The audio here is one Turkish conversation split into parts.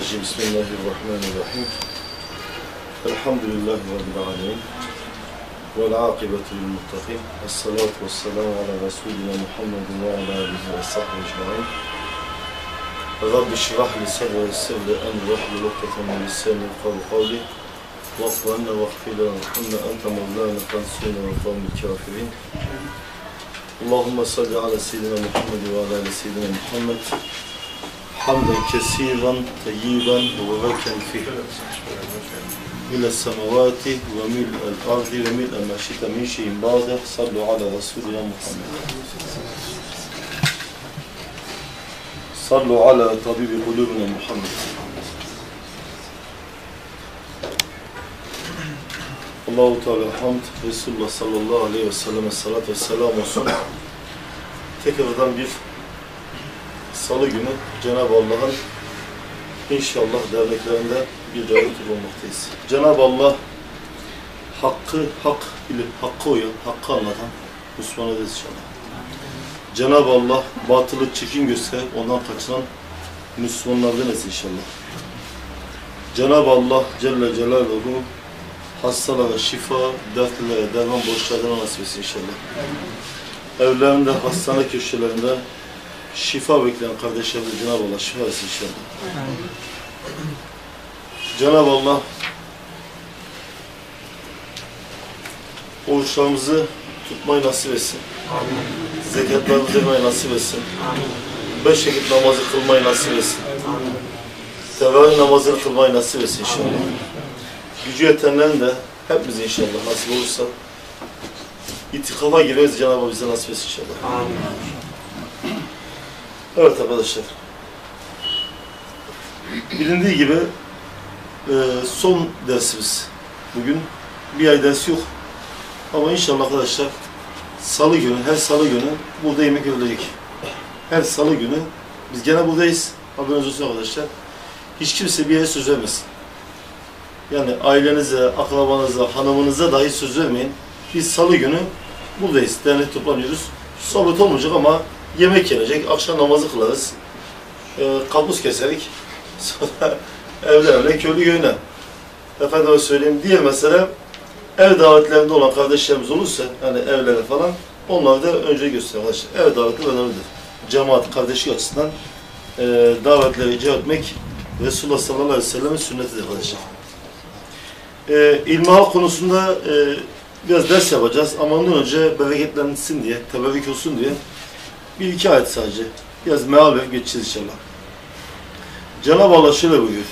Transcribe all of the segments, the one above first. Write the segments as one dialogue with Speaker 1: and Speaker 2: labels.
Speaker 1: الرجيم. بسم الله الرحمن الرحيم. الحمد لله رب العالمين والعاقبة للمتقين. الصلاة والسلام على رسولنا محمد وعلى آله وصحبه أجمعين. رب اشرح لي صدري ويسر لي أمري واحلل من لساني يفقهوا قولي. واغفر لنا واغفر لنا وارحمنا. أنت مولانا فانصرنا على القوم الكافرين. اللهم صل على سيدنا محمد وعلى آل سيدنا محمد. ali seyyidina Muhammed. حمدا كثيرا طيبا مباركا فيه من السماوات وملء الأرض وملء ما شئت من شيء بعد صلوا على رسولنا محمد صلوا على طبيب قلوبنا محمد Allahu Teala hamd Resulullah sallallahu aleyhi ve selleme salat ve selam olsun. Tekrardan bir Salı günü Cenab-ı Allah'ın inşallah derneklerinde bir davet bulunmaktayız. Cenab-ı Allah hakkı hak bilip hakkı uyan, hakkı anlatan Müslüman ederiz inşallah. Cenab-ı Allah batılı çirkin göster, ondan kaçınan Müslümanlardan etsin inşallah. Cenab-ı Allah Celle Celaluhu hastalara şifa, dertlilere derman borçlardan nasip etsin inşallah. Evlerinde, hastane köşelerinde şifa bekleyen kardeşlerimize Cenab-ı Allah şifa versin inşallah. Cenab-ı Allah oruçlarımızı tutmayı nasip etsin. Zekatlarımızı vermeyi nasip etsin. Beş vakit namazı kılmayı nasip etsin. Teravih namazını kılmayı nasip etsin inşallah. Gücü yetenlerin de hepimiz inşallah nasip olursa itikafa gireriz Cenab-ı bize nasip etsin inşallah. Evet arkadaşlar. Bilindiği gibi e, son dersimiz bugün. Bir ay ders yok. Ama inşallah arkadaşlar salı günü, her salı günü burada yemek öğledik. Her salı günü biz gene buradayız. Haberiniz olsun arkadaşlar. Hiç kimse bir yere söz vermesin. Yani ailenize, akrabanıza, hanımınıza dahi söz vermeyin. Biz salı günü buradayız. Dernek toplanıyoruz. Sohbet olmayacak ama yemek yenecek, akşam namazı kılarız, e, kabus keserik, sonra evle evle, köylü köyüne. Efendime söyleyeyim, diğer mesele, ev davetlerinde olan kardeşlerimiz olursa, yani evlere falan, onlar da önce gösterir arkadaşlar. Ev daveti önemlidir. Cemaat, kardeşlik açısından e, davetleri icra etmek, Resulullah sallallahu aleyhi ve sellem'in sünnetidir arkadaşlar. E, ilmihal konusunda e, biraz ders yapacağız ama ondan önce bereketlensin diye, teberrük olsun diye bir iki ayet sadece. Biraz meal verip geçeceğiz inşallah. Cenab-ı Allah şöyle buyuruyor.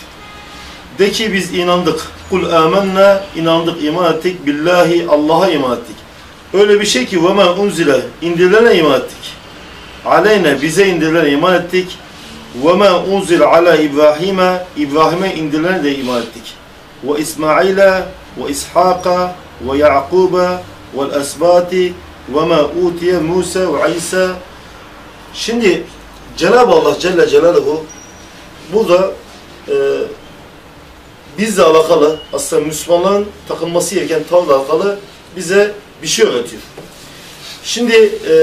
Speaker 1: De ki biz inandık. Kul amennâ inandık, iman ettik. Billahi Allah'a iman ettik. Öyle bir şey ki ve men unzile indirilene iman ettik. Aleyne bize indirilene iman ettik. Ve men unzile ala İbrahim'e İbrahim'e indirilene de iman ettik. Ve İsmail'e ve İshak'a ve Ya'kuba ve esbati ve ma utiye Musa ve İsa Şimdi Cenab-ı Allah Celle Celaluhu burada e, bizle alakalı aslında Müslümanların takılması gereken tavla alakalı bize bir şey öğretiyor. Şimdi e,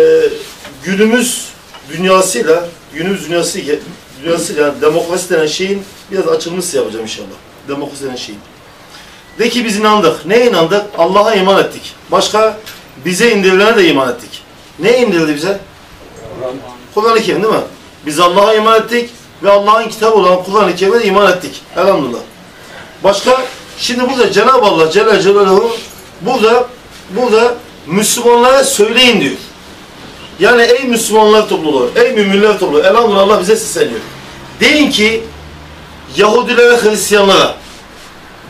Speaker 1: günümüz dünyasıyla günümüz dünyası dünyasıyla yani demokrasi denen şeyin biraz açılması yapacağım inşallah. Demokrasi denen şeyin. De ki biz inandık. Ne inandık? Allah'a iman ettik. Başka bize indirilene de iman ettik. Ne indirildi bize? Kur'an-ı Kerim değil mi? Biz Allah'a iman ettik ve Allah'ın kitabı olan Kur'an-ı Kerim'e iman ettik. Elhamdülillah. Başka, şimdi burada Cenab-ı Allah Celle Celaluhu burada, burada Müslümanlara söyleyin diyor. Yani ey Müslümanlar topluluğu, ey müminler topluluğu, elhamdülillah Allah bize sesleniyor. Deyin ki Yahudilere, Hristiyanlara,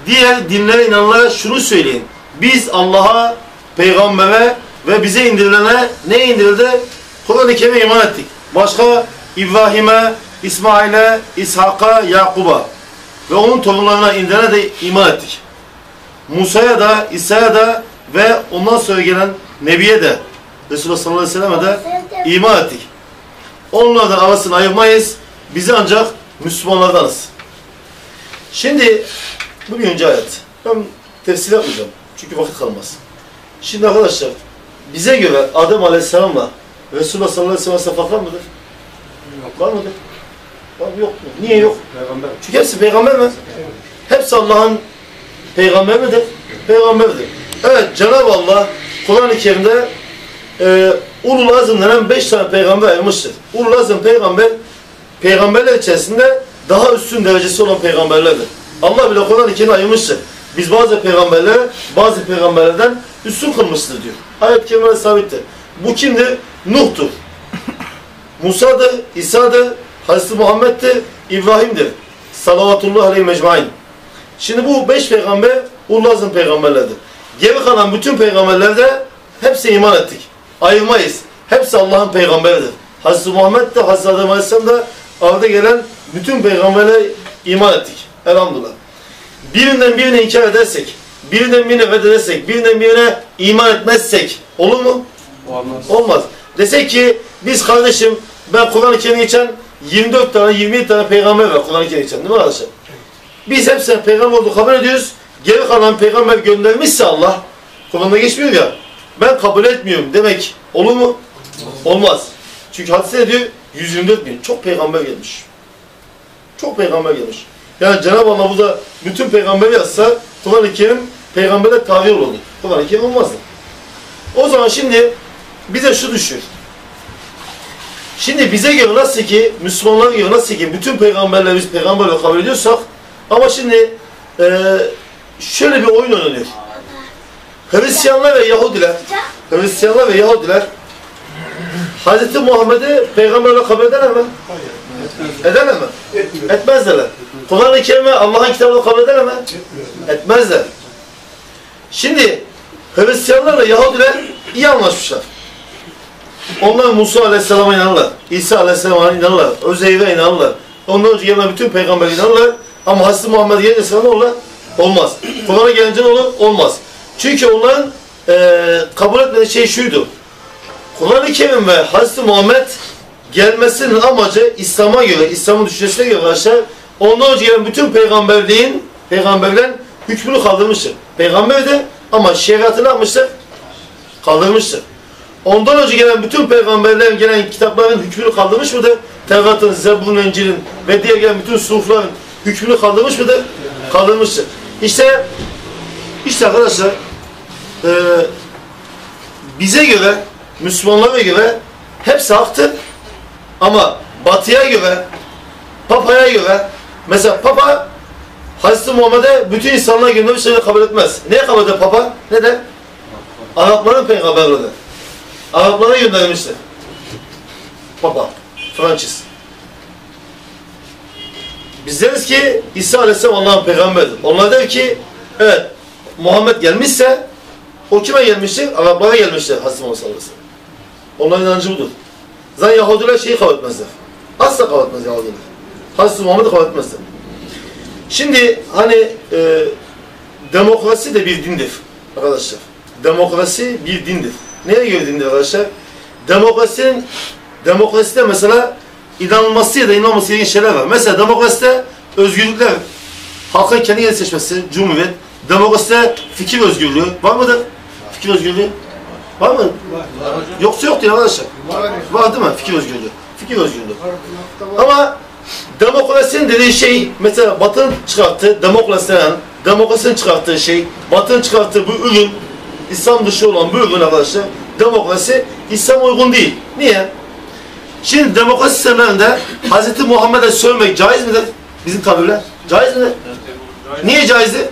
Speaker 1: diğer dinlere inananlara şunu söyleyin. Biz Allah'a, peygambere ve bize indirilene ne indirildi? Kur'an-ı Kerim'e iman ettik. Başka İbrahim'e, İsmail'e, İshak'a, Yakub'a ve onun torunlarına indirene de iman ettik. Musa'ya da, İsa'ya da ve ondan sonra gelen Nebi'ye de Resulullah sallallahu aleyhi ve sellem'e de iman ettik. Onlardan arasını ayırmayız. Bizi ancak Müslümanlardanız. Şimdi bu birinci ayet. Ben tefsir yapmayacağım. Çünkü vakit kalmaz. Şimdi arkadaşlar bize göre Adem aleyhisselamla Resulullah sallallahu aleyhi ve sellem var mıdır? Yok. Var mıdır? Var mı, yok mu? Niye yok?
Speaker 2: Peygamber.
Speaker 1: Çünkü hepsi peygamber mi? Hepsi Allah'ın peygamber midir? Peygamberdir. Evet Cenab-ı Allah Kur'an-ı Kerim'de e, Ulul Azm denen beş tane peygamber ayırmıştır. Ulul Azm peygamber peygamberler içerisinde daha üstün derecesi olan peygamberlerdir. Allah bile Kur'an-ı Kerim'i ayırmıştır. Biz bazı peygamberlere bazı peygamberlerden üstün kılmıştır diyor. Ayet-i kerimede sabittir. Bu kimdir? Nuh'tur. Musa'dır, İsa'dır, Hazreti Muhammed'dir, İbrahim'dir. Salavatullah aleyhi mecmain. Şimdi bu beş peygamber Ullah'ın peygamberlerdir. Geri kalan bütün peygamberlerde hepsi iman ettik. Ayırmayız. Hepsi Allah'ın peygamberidir. Hazreti Muhammed de Hazreti Adem Aleyhisselam da arada gelen bütün peygamberlere iman ettik. Elhamdülillah. Birinden birine inkar edersek, birinden birine reddedersek, birinden birine iman etmezsek olur mu?
Speaker 2: Olmaz.
Speaker 1: Olmaz. Desek ki biz kardeşim ben Kur'an-ı Kerim'i geçen 24 tane 27 tane peygamber var Kur'an-ı Kerim'i geçen değil mi arkadaşlar? Biz hepsine peygamber olduğu kabul ediyoruz. Geri kalan peygamber göndermişse Allah Kur'an'da geçmiyor ya ben kabul etmiyorum demek olur mu? Olmaz. Çünkü hadise ne diyor? 124 bin. Çok peygamber gelmiş. Çok peygamber gelmiş. Yani Cenab-ı Allah burada bütün peygamberi yazsa Kur'an-ı Kerim peygambere tabi olurdu. Kur'an-ı Kerim olmazdı. O zaman şimdi bize şu düşüyor. Şimdi bize göre nasıl ki, Müslümanlara göre nasıl ki bütün peygamberleri biz peygamber kabul ediyorsak ama şimdi e, şöyle bir oyun oynanıyor. Hristiyanlar ve Yahudiler Hristiyanlar ve Yahudiler Hz. Muhammed'i peygamber olarak kabul ederler mi? Ederler mi? Etmezler. Kur'an-ı Kerim'i Allah'ın kitabını kabul ederler mi? Etmezler. Şimdi Hristiyanlarla Yahudiler iyi anlaşmışlar. Onlar Musa Aleyhisselam'a inanırlar. İsa Aleyhisselam'a inanırlar. Özeyr'e inanırlar. Ondan önce gelen bütün peygamber inanırlar. Ama Hazreti Muhammed gelirse ne olur? Olmaz. Kur'an'a gelince ne olur? Olmaz. Çünkü onların eee kabul etmediği şey şuydu. Kur'an-ı Kerim ve Hazreti Muhammed gelmesinin amacı İslam'a göre, İslam'ın düşüncesine göre arkadaşlar ondan önce gelen bütün peygamberliğin, peygamberlerin hükmünü kaldırmıştır. Peygamber de ama şeriatı ne yapmıştır? Kaldırmıştır. Ondan önce gelen bütün peygamberlerin gelen kitapların hükmünü kaldırmış mıdır? Tevrat'ın, Zebur'un, İncil'in ve diğer gelen bütün sufların hükmünü kaldırmış mıdır? Kaldırmıştır. İşte işte arkadaşlar eee bize göre, Müslümanlara göre hepsi haktır. Ama batıya göre, papaya göre, mesela papa Hazreti Muhammed'e bütün insanlığa göndermiş şeyleri kabul etmez. Neye kabul eder papa? Ne der? Arapların peygamberleri. Araplara göndermiştir. Papa, Francis. Biz deriz ki İsa Aleyhisselam Allah'ın peygamberidir. Onlar der ki evet Muhammed gelmişse o kime gelmiştir? Araplara gelmiştir Hazreti Muhammed sallallahu aleyhi ve sellem. Onların inancı budur. Zaten Yahudiler şeyi kabul etmezler. Asla kabul etmez Yahudiler. Hazreti Muhammed'i kabul etmezler. Şimdi hani e, demokrasi de bir dindir arkadaşlar. Demokrasi bir dindir. Neye göre dindir arkadaşlar? Demokrasinin demokraside mesela inanılması ya da inanılması gereken şeyler var. Mesela demokraside özgürlükler, halkın kendi kendini seçmesi, cumhuriyet, demokraside fikir özgürlüğü var mıdır? Fikir özgürlüğü var mı? Yoksa yok diyor arkadaşlar. Var değil mi? Fikir özgürlüğü. Fikir özgürlüğü. Ama demokrasinin dediği şey mesela Batı'nın çıkarttığı demokrasi denen demokrasinin çıkarttığı şey Batı'nın çıkarttığı bu ürün İslam dışı olan bu ürün arkadaşlar demokrasi İslam uygun değil. Niye? Şimdi demokrasi sistemlerinde Hz. Muhammed'e sövmek caiz midir? Bizim tabirler. Caiz midir? Niye caizdir?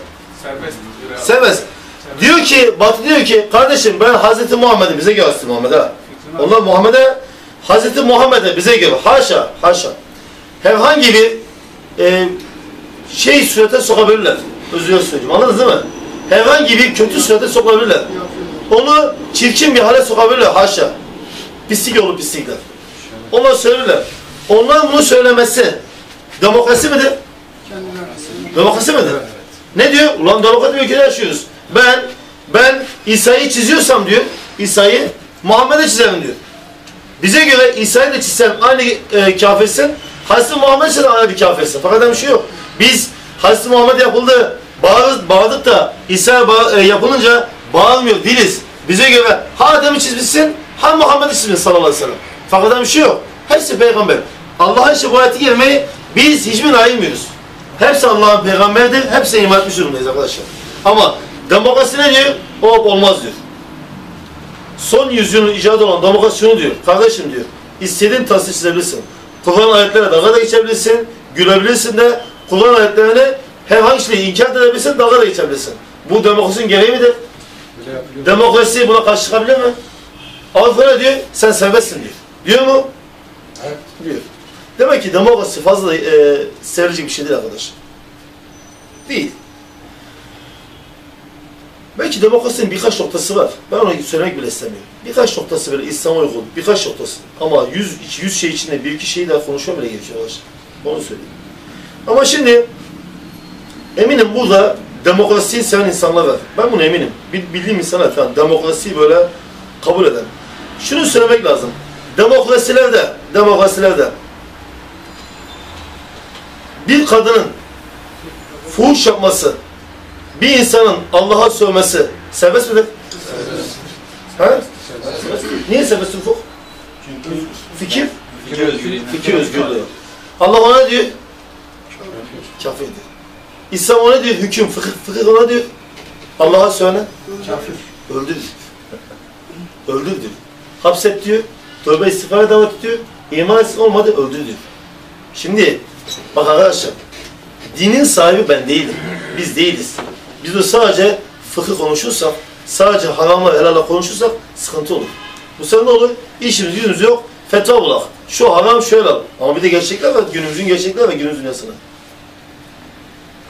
Speaker 2: Serbest.
Speaker 1: Serbest. Diyor ki, Batı diyor ki, kardeşim ben Hz. Muhammed'i bize göre Hz. Muhammed'e. Onlar Muhammed'e, Hz. Muhammed'e bize göre. Haşa, haşa. Herhangi bir e, şey surete sokabilirler. Özür söyleyeyim. Anladınız değil mi? Herhangi bir kötü surete sokabilirler. Onu çirkin bir hale sokabilirler. Haşa. Pislik yolu pislikler. Onlar söylerler. Onlar bunu söylemesi demokrasi midir? Demokrasi midir? Ne diyor? Ulan demokrat bir ülkede yaşıyoruz. Ben ben İsa'yı çiziyorsam diyor, İsa'yı Muhammed'e çizerim diyor. Bize göre İsa'yı da çizsen aynı e, kafirsin, Hazreti Muhammed için de aynı bir kafirsin. Fakat bir şey yok. Biz Hazreti Muhammed yapıldı, bağır, bağırdık da İsa bağ, e, yapılınca bağırmıyor, değiliz. Bize göre ha Adem'i çizmişsin, ha Muhammed'i çizmişsin sallallahu aleyhi ve sellem. Fakat bir şey yok. Hepsi peygamber. Allah'ın ayeti gelmeyi biz hiçbir ayırmıyoruz. Hepsi Allah'ın peygamberidir, hepsi iman etmiş durumdayız arkadaşlar. Ama demokrasi ne diyor? O olmaz diyor. Son yüzyılın icadı olan demokrasi şunu diyor. Kardeşim diyor, istediğin tasdik çizebilirsin. Kur'an ayetlerine dalga da geçebilirsin, gülebilirsin de Kur'an ayetlerini herhangi şeyi inkar edebilirsin, dalga da geçebilirsin. Bu demokrasinin gereği midir? Demokrasi buna karşı çıkabilir mi? Avrupa ne diyor? Sen serbestsin diyor. Diyor mu?
Speaker 2: Evet.
Speaker 1: Diyor. Demek ki demokrasi fazla e, sevilecek bir şey değil arkadaş. Değil. Belki demokrasinin birkaç noktası var. Ben onu söylemek bile istemiyorum. Birkaç noktası böyle İslam'a uygun, birkaç noktası. Ama yüz, iki- yüz şey içinde bir iki şeyi daha konuşmam bile gerekiyor arkadaşlar. Onu söyleyeyim. Ama şimdi eminim burada demokrasiyi seven insanlar var. Ben buna eminim. Bil- Bildiğim insanlar falan demokrasiyi böyle kabul eden. Şunu söylemek lazım. Demokrasilerde, demokrasilerde bir kadının fuhuş yapması, bir insanın Allah'a sövmesi serbest midir? Ha? Niye serbest ufuk? Fikir?
Speaker 3: Fikir özgürlüğü.
Speaker 1: Fikir özgürlüğü. Allah ona diyor, kafir diyor. İslam ona diyor, hüküm, fıkıh, fıkıh ona diyor, Allah'a söyle,
Speaker 2: Kafir.
Speaker 1: öldür. Öldür diyor. Hapset diyor, tövbe istiğfara davet diyor, iman etsin olmadı, öldür diyor. Şimdi, bak arkadaşlar, dinin sahibi ben değilim, biz değiliz. Biz de sadece fıkıh konuşursak, sadece haramla helalla konuşursak sıkıntı olur. Bu sefer ne olur? İşimiz yüzümüz yok, fetva bulak. Şu haram şöyle. Ama bir de gerçekler var, günümüzün gerçekleri var, günümüz dünyasına.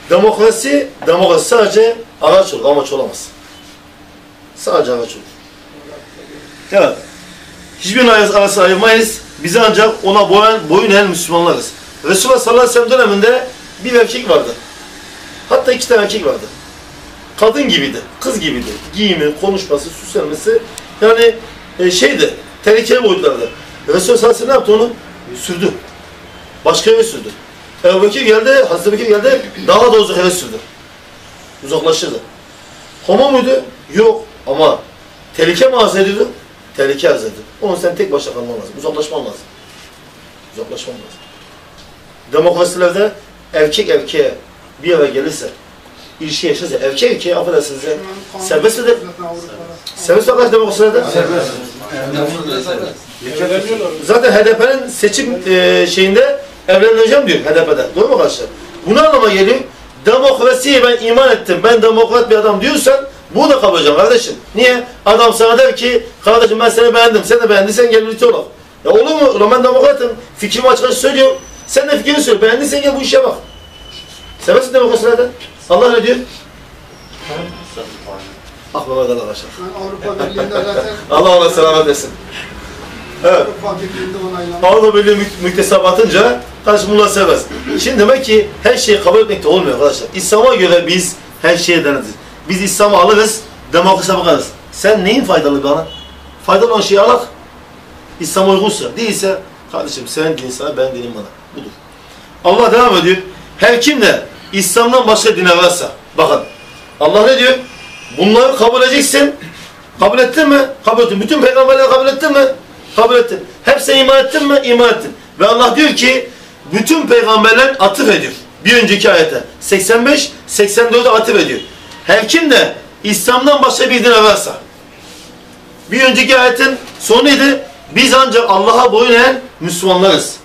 Speaker 1: Demokrasi, demokrasi sadece araç olur, amaç olamaz. Sadece araç olur. Evet. Hiçbir arası ayırmayız. Biz ancak ona boyun, boyun eğen Müslümanlarız. Resulullah sallallahu aleyhi ve sellem döneminde bir erkek vardı. Hatta iki tane erkek vardı. Kadın gibiydi, kız gibiydi. Giyimi, konuşması, süslenmesi yani e, şeydi, tehlikeli boyutlarda. Resulullah sallallahu aleyhi ve sellem ne yaptı onu? Sürdü. Başka eve sürdü. Ebu Bekir geldi, Hazreti Bekir geldi, daha da uzak eve sürdü. Uzaklaştırdı. Homo muydu? Yok. Ama tehlike mi arz ediyordu? Tehlike arz ediyordu. Onun sen tek başına kalman lazım. Uzaklaşman lazım. Uzaklaşman lazım. Demokrasilerde erkek erkeğe bir eve gelirse, ilişki yaşarsa, erkek erkeğe affedersiniz ya, serbest midir? Serbest mi arkadaş demokrasilerde? Zaten HDP'nin seçim e, şeyinde evleneceğim diyor HDP'de. Doğru mu arkadaşlar? Bu ne anlama geliyor? Demokrasiye ben iman ettim, ben demokrat bir adam diyorsan bunu da kabul edeceğim kardeşim. Niye? Adam sana der ki, kardeşim ben seni beğendim, sen de beğendiysen gel birlikte olalım. Ya olur mu? Ulan ben demokratım, fikrimi açık açık söylüyorum. Sen de fikrini söyle, beğendiysen gel bu işe bak. Seversin demokrasilerde. Allah ne diyor? Ah Mehmet Ali arkadaşlar.
Speaker 4: Avrupa Birliği'nde zaten
Speaker 1: Allah ona selamet etsin. Evet.
Speaker 4: Avrupa
Speaker 1: Birliği mü kardeşim bunlar serbest. Şimdi demek ki her şeyi kabul etmek de olmuyor arkadaşlar. İslam'a göre biz her şeye deneriz. Biz İslam'ı alırız, demokrasiye bakarız. Sen neyin faydalı bana? Faydalı olan şeyi alak. İslam'a uygunsa. Değilse kardeşim sen din sana, ben dinim bana. Budur. Allah devam ediyor. Her kim de İslam'dan başka dine varsa, bakın Allah ne diyor? Bunları kabul edeceksin. Kabul ettin mi? Kabul ettin. Bütün peygamberleri kabul ettin mi? Kabul ettin. Hepsine iman ettin mi? İman ettin. Ve Allah diyor ki bütün peygamberler atıf ediyor. Bir önceki ayete. 85, 84'e atıf ediyor. Her kim de İslam'dan başka bir dine varsa. Bir önceki ayetin sonu neydi? Biz ancak Allah'a boyun eğen Müslümanlarız.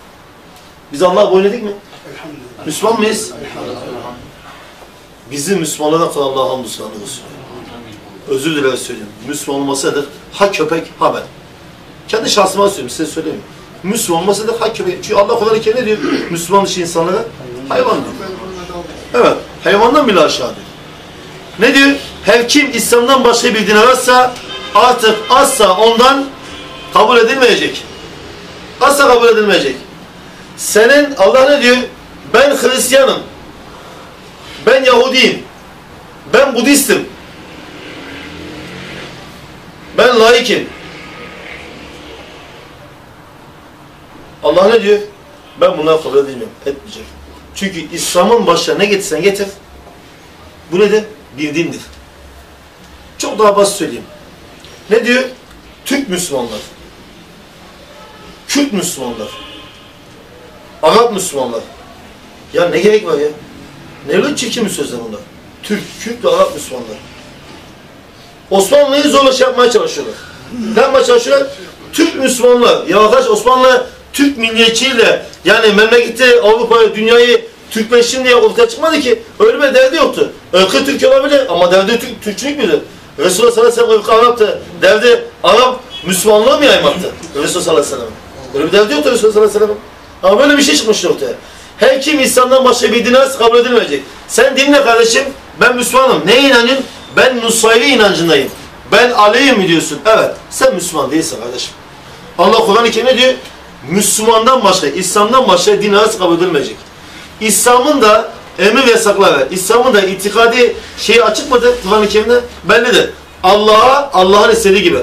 Speaker 1: Biz Allah'a boyun eğdik mi? Müslüman mıyız? Bizi Müslümanlardan falan Allah'a hamdü selam olsun. Özür dilerim söylüyorum. Müslüman olmasaydık ha köpek ha ben. Kendi şahsıma söylüyorum size söyleyeyim. Müslüman olmasaydık ha köpek. Çünkü Allah Kur'an-ı diyor? Müslüman dışı insanlara hayvan diyor. Evet. Hayvandan bile aşağı diyor. Ne diyor? Her kim İslam'dan başka bir din ararsa artık asla ondan kabul edilmeyecek. Asla kabul edilmeyecek. Senin Allah ne diyor? Ben Hristiyanım. Ben Yahudiyim. Ben Budistim. Ben laikim. Allah ne diyor? Ben bunları kabul edilmiyorum. Etmeyecek. Çünkü İslam'ın başına ne getirsen getir. Bu nedir? Bir dindir. Çok daha basit söyleyeyim. Ne diyor? Türk Müslümanlar. Kürt Müslümanlar. Arap Müslümanlar. Ya ne gerek var ya? Ne çirkin bir sözler bunlar. Türk, Kürt ve Arap Müslümanlar. Osmanlı'yı zorla şey yapmaya çalışıyorlar. Ne yapmaya çalışıyorlar? Türk Müslümanlar. Ya arkadaş Osmanlı Türk milliyetçiliğiyle yani memleketi Avrupa'yı, dünyayı Türkleşsin diye ortaya çıkmadı ki. Öyle bir derdi yoktu. Irkı Türk olabilir ama derdi Türk, Türkçülük müdür? Resulullah sallallahu aleyhi ve sellem ırkı Arap'tı. Derdi Arap Müslümanlığı mı yaymaktı? Resulullah sallallahu aleyhi ve sellem. Öyle bir derdi yoktu Resulullah sallallahu aleyhi ve sellem. Ama böyle bir şey çıkmıştı ortaya. Her kim İslam'dan başka bir dine kabul edilmeyecek. Sen dinle kardeşim. Ben Müslümanım. Neye inanıyorsun? Ben Nusayri inancındayım. Ben Ali'yim mi diyorsun? Evet. Sen Müslüman değilsin kardeşim. Allah Kur'an-ı Kerim'de diyor, Müslümandan başka, İslam'dan başka din arası kabul edilmeyecek. İslam'ın da emir ve yasakları, İslam'ın da itikadi şeyi açık mıdır Kur'an-ı Kerim'de? Bellidir. Allah'a Allah'ın istediği gibi.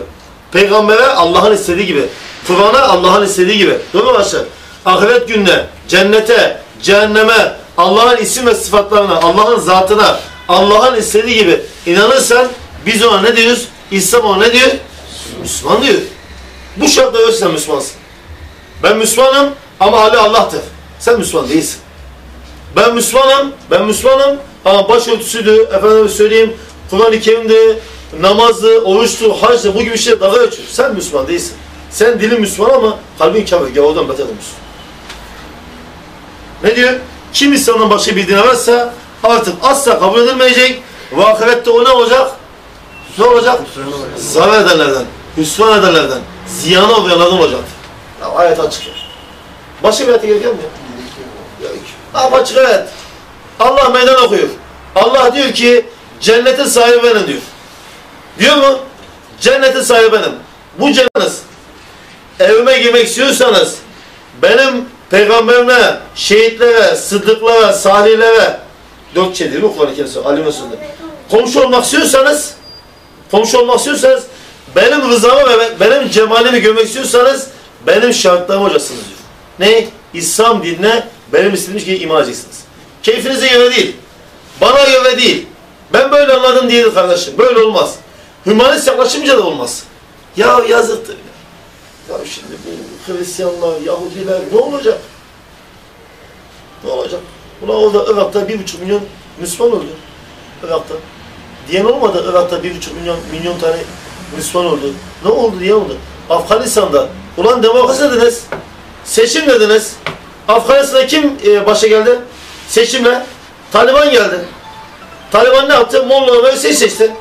Speaker 1: Peygamber'e Allah'ın istediği gibi. Kur'an'a Allah'ın istediği gibi. Değil mi arkadaşlar? Ahiret gününe, cennete, cehenneme, Allah'ın isim ve sıfatlarına, Allah'ın zatına, Allah'ın istediği gibi inanırsan biz ona ne diyoruz? İslam ona ne diyor? Müslüman diyor. Bu şartla ölçüsen Müslümansın. Ben Müslümanım ama Ali Allah'tır. Sen Müslüman değilsin. Ben Müslümanım, ben Müslümanım ama başörtüsüydü, efendim söyleyeyim, Kur'an-ı Kerim'de, namazdı, oruçtu, hacdı, bu gibi şey dalga geçiyor. Sen Müslüman değilsin. Sen dilin Müslüman ama kalbin kafir, gavurdan beter olmuşsun. Ne diyor? Kim İslam'dan başka bir din varsa artık asla kabul edilmeyecek ve ahirette o ne olacak? Ne olacak? Zarar edenlerden, hüsran edenlerden, ziyana uğrayanlardan olacaktır. Ya, ayet açık ya. Başka bir ayete gerek yok mu? ya? Yok. Ama açık evet. Allah meydan okuyor. Allah diyor ki cennetin sahibi benim diyor. Diyor mu? Cennetin sahibi benim. Bu cennet evime girmek istiyorsanız benim peygamberime, şehitlere, sıddıklara, salihlere dört şey değil mi Kur'an-ı Kerim'de? Ali Resulü'nde. Komşu olmak istiyorsanız komşu olmak istiyorsanız benim rızamı ve benim cemalimi görmek istiyorsanız benim şartlarıma olacaksınız diyor. Ne? İslam dinine benim istediğim gibi iman edeceksiniz. Keyfinize göre değil. Bana göre değil. Ben böyle anladım değil kardeşim. Böyle olmaz. Hümanist yaklaşımca da olmaz. Ya yazıktır. Ya, şimdi bu Hristiyanlar, Yahudiler ne olacak? Ne olacak? Ulan orada Irak'ta bir buçuk milyon Müslüman oldu. Irak'ta. Diyen olmadı Irak'ta bir buçuk milyon, milyon tane Müslüman oldu. Ne oldu diye oldu. Afganistan'da. Ulan demokrasi dediniz. Seçim dediniz. Afganistan'da kim e, başa geldi? Seçimle. Taliban geldi. Taliban ne yaptı? Molla Ömer'i seç seçti.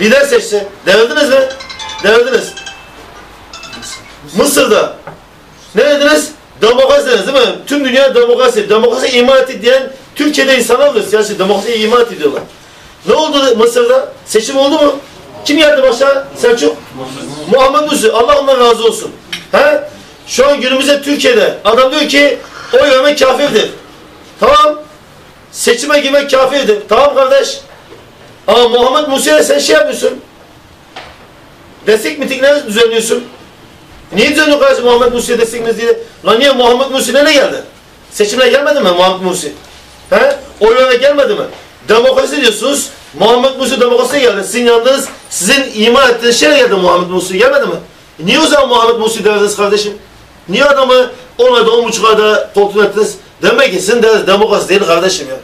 Speaker 1: Lider seçti. Devirdiniz mi? Devirdiniz. Mısır'da. Ne dediniz? Demokrasi dediniz değil mi? Tüm dünya demokrasi. Demokrasi iman etti diyen Türkiye'de insanlar oluyor. Siyasi demokrasiye iman etti diyorlar. Ne oldu Mısır'da? Seçim oldu mu? Kim geldi başa? Selçuk? Muhammed Musi. Allah ondan razı olsun. He? Şu an günümüzde Türkiye'de adam diyor ki oy vermek kafirdir. Tamam. Seçime girmek kafirdir. Tamam kardeş. Ama Muhammed Musi'ye sen şey yapıyorsun. Destek mitingleri düzenliyorsun. Niye düzenliyor kardeşim Muhammed Musi'ye destekiniz diye? Lan niye Muhammed Musi ne geldi? Seçimine gelmedi mi Muhammed Musi? He? Oy vermek gelmedi mi? Demokrasi diyorsunuz. Muhammed Musi demokrasiye geldi. Sizin yanınız, sizin iman ettiğiniz şeye geldi Muhammed Musi. Gelmedi mi? E niye o zaman Muhammed Musi derdiniz kardeşim? Niye adamı 10 ayda 10 buçuk ayda kontrol ettiniz? Demek ki sizin derdiniz demokrasi değil kardeşim ya.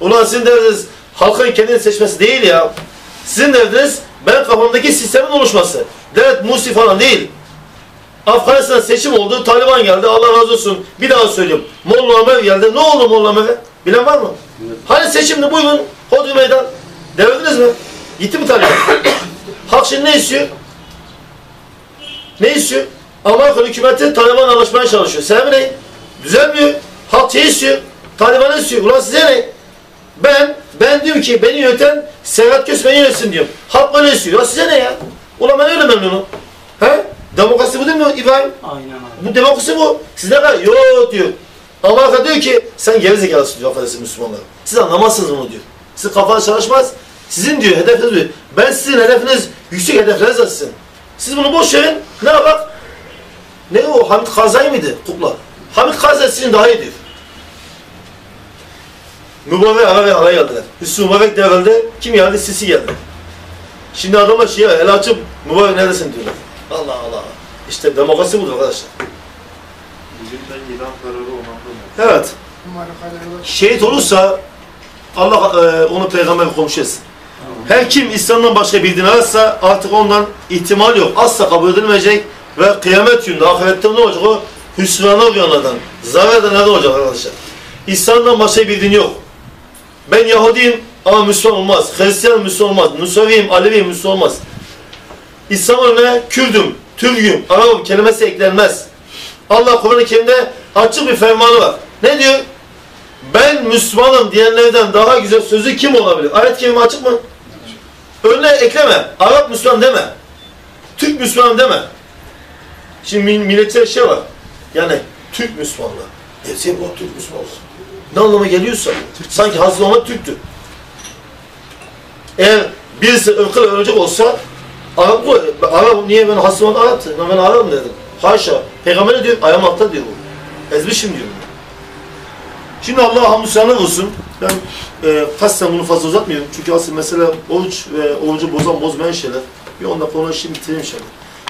Speaker 1: Ulan sizin derdiniz halkın kendini seçmesi değil ya. Sizin derdiniz ben kafamdaki sistemin oluşması. Dert Musi falan değil. Afganistan seçim oldu, Taliban geldi, Allah razı olsun. Bir daha söylüyorum. Molla Ömer geldi. Ne oldu Molla Ömer'e? Bilen var mı? Hani seçimde buyurun, hodri meydan. Devirdiniz mi? Gitti mi Taliban? Halk şimdi ne istiyor? Ne istiyor? Amerika hükümeti Taliban anlaşmaya çalışıyor. Sebebi ne? Düzelmiyor. Halk şey istiyor. Taliban istiyor. Ulan size ne? Ben, ben diyorum ki beni yöneten Serhat Kös beni yönetsin diyorum. Halk öyle istiyor. Ya size ne ya? Ulan ben öyle memnunum. He? Demokrasi bu değil mi İbrahim?
Speaker 3: Aynen abi.
Speaker 1: Bu demokrasi bu. Siz ne kadar? Yok diyor. Amerika diyor ki sen gerizekalısın diyor affedersin Müslümanlar. Siz anlamazsınız bunu diyor. Sizin kafanız çalışmaz. Sizin diyor hedefiniz diyor. Ben sizin hedefiniz yüksek hedefleriniz var sizin. Siz bunu boş verin. Ne bak? Ne o? Hamit Karzai mıydı? Kukla. Hamit Karzai sizin daha iyi diyor. Mübarek ara ve araya geldiler. Hüsnü Mübarek devrildi. Kim geldi? Sisi geldi. Şimdi adamlar şey el açıp mübarek neredesin diyorlar. Allah Allah. İşte demokrasi budur arkadaşlar.
Speaker 5: Bugün ilan kararı?
Speaker 1: Evet. Şehit olursa Allah e, onu peygamber komşu etsin. Her kim İslam'dan başka bir din ararsa artık ondan ihtimal yok. Asla kabul edilmeyecek ve kıyamet gününde ahirette ne olacak o? Hüsrana uyanlardan, zarar edenlerden olacak arkadaşlar. İslam'dan başka bir din yok. Ben Yahudiyim ama Müslüman olmaz. Hristiyan Müslüman olmaz. Nusaviyim, Aleviyim Müslüman olmaz. İslam önüne Kürdüm, Türk'üm, Arap'ım kelimesi eklenmez. Allah Kur'an-ı Kerim'de açık bir fermanı var. Ne diyor? Ben Müslümanım diyenlerden daha güzel sözü kim olabilir? Ayet-i kerime açık mı? Önüne ekleme. Arap Müslüman deme. Türk Müslüman deme. Şimdi mil- milletçe şey var. Yani Türk Müslümanlığı. E sen bu Türk Müslüman olsun. Ne anlama geliyorsa. Sanki Hazreti Muhammed Türktü. Eğer birisi ırkıyla ölecek olsa Arap bu. Arap niye ben Hazreti Muhammed Arap'tı? Ben Arap'ım dedim. Haşa. Peygamber diyor? Ayağım altta diyor bu. Ezmişim diyor. Şimdi Allah hamdü seneler olsun. Ben e, kasten bunu fazla uzatmıyorum. Çünkü asıl mesele oruç ve orucu bozan bozmayan şeyler. Bir 10 dakika onu şimdi bitireyim inşallah.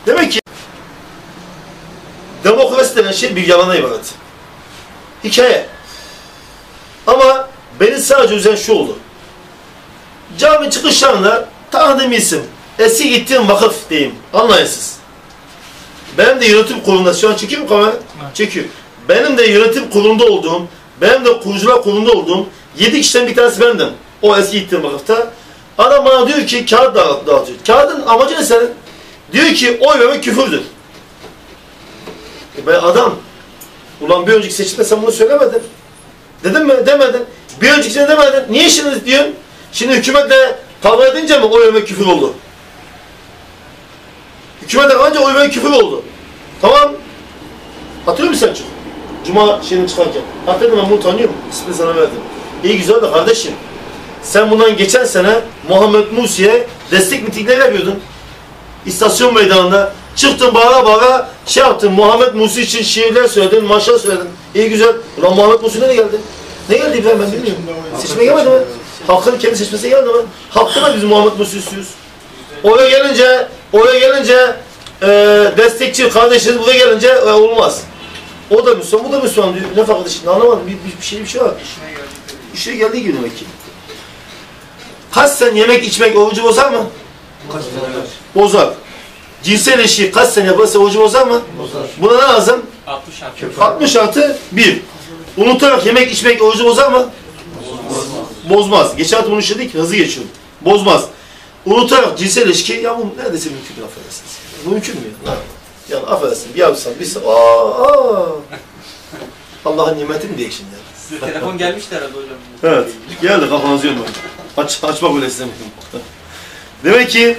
Speaker 1: Demek ki demokrasi denen şey bir yalana ibaret. Hikaye. Ama beni sadece üzen şu oldu. Cami çıkışlarında tanıdığım isim. Eski gittiğim vakıf diyeyim. Anlayın siz. Benim de yönetim kurulunda, şu an çekiyor mu kamera? Çekiyor. Benim de yönetim kurulunda olduğum, benim de kurucular kurulunda olduğum 7 kişiden bir tanesi bendim. O eski gittiğim vakıfta. Adam bana diyor ki kağıt dağıt, dağıtıyor. Kağıdın amacı ne senin? Diyor ki oy vermek küfürdür. E ben adam, ulan bir önceki seçimde sen bunu söylemedin. Dedin mi? Demedin. Bir öncekisine demedin. Niye şimdi diyorsun? Şimdi hükümetle kavga edince mi oy vermek küfür oldu? Hükümete kalınca oy vermek küfür oldu. Tamam. Hatırlıyor musun sen çok? Cuma şeyini çıkarken. Hatırladım ben bunu tanıyorum. İsmini sana verdim. İyi güzel de kardeşim. Sen bundan geçen sene Muhammed Musi'ye destek mitingleri yapıyordun. İstasyon meydanında. Çıktın bağıra bağıra şey yaptın. Muhammed Musi için şiirler söyledin, maşa söyledin. İyi güzel. Ulan Muhammed Musi nereye geldi? Ne geldi İbrahim ben bilmiyorum. Seçime gelmedi mi? Halkın kendi seçmesine geldi mi? Halkta da biz Muhammed Musi istiyoruz. Oraya gelince, oraya gelince e, destekçi kardeşiniz buraya gelince e, olmaz. O da Müslüman, bu da Müslüman diyor. Ne farkı şimdi anlamadım. Bir, bir, bir şey bir şey var. İşe geldiği gibi demek ki. Kasten yemek içmek orucu bozar mı? Bozar. Cinsel ilişki kaç sene yaparsa orucu bozar mı?
Speaker 2: Bozar.
Speaker 1: Buna ne lazım?
Speaker 3: 60 artı.
Speaker 1: 60 artı 1. Unutarak yemek içmek orucu bozar mı? Bozmaz. Geçen hafta bunu işledik, hızlı geçiyorum. Bozmaz. Unutarak cinsel ilişki, ya bu neredeyse mümkün değil, affedersiniz. Bu mümkün mü? ya? Yani affedersin, bir yapsan, bir aa, aa. Allah'ın nimeti mi diye şimdi?
Speaker 3: Size telefon gelmişti herhalde hocam.
Speaker 1: Evet. Geldi kafanızı yormayın. Aç, açmak öyle istemiyorum. Demek ki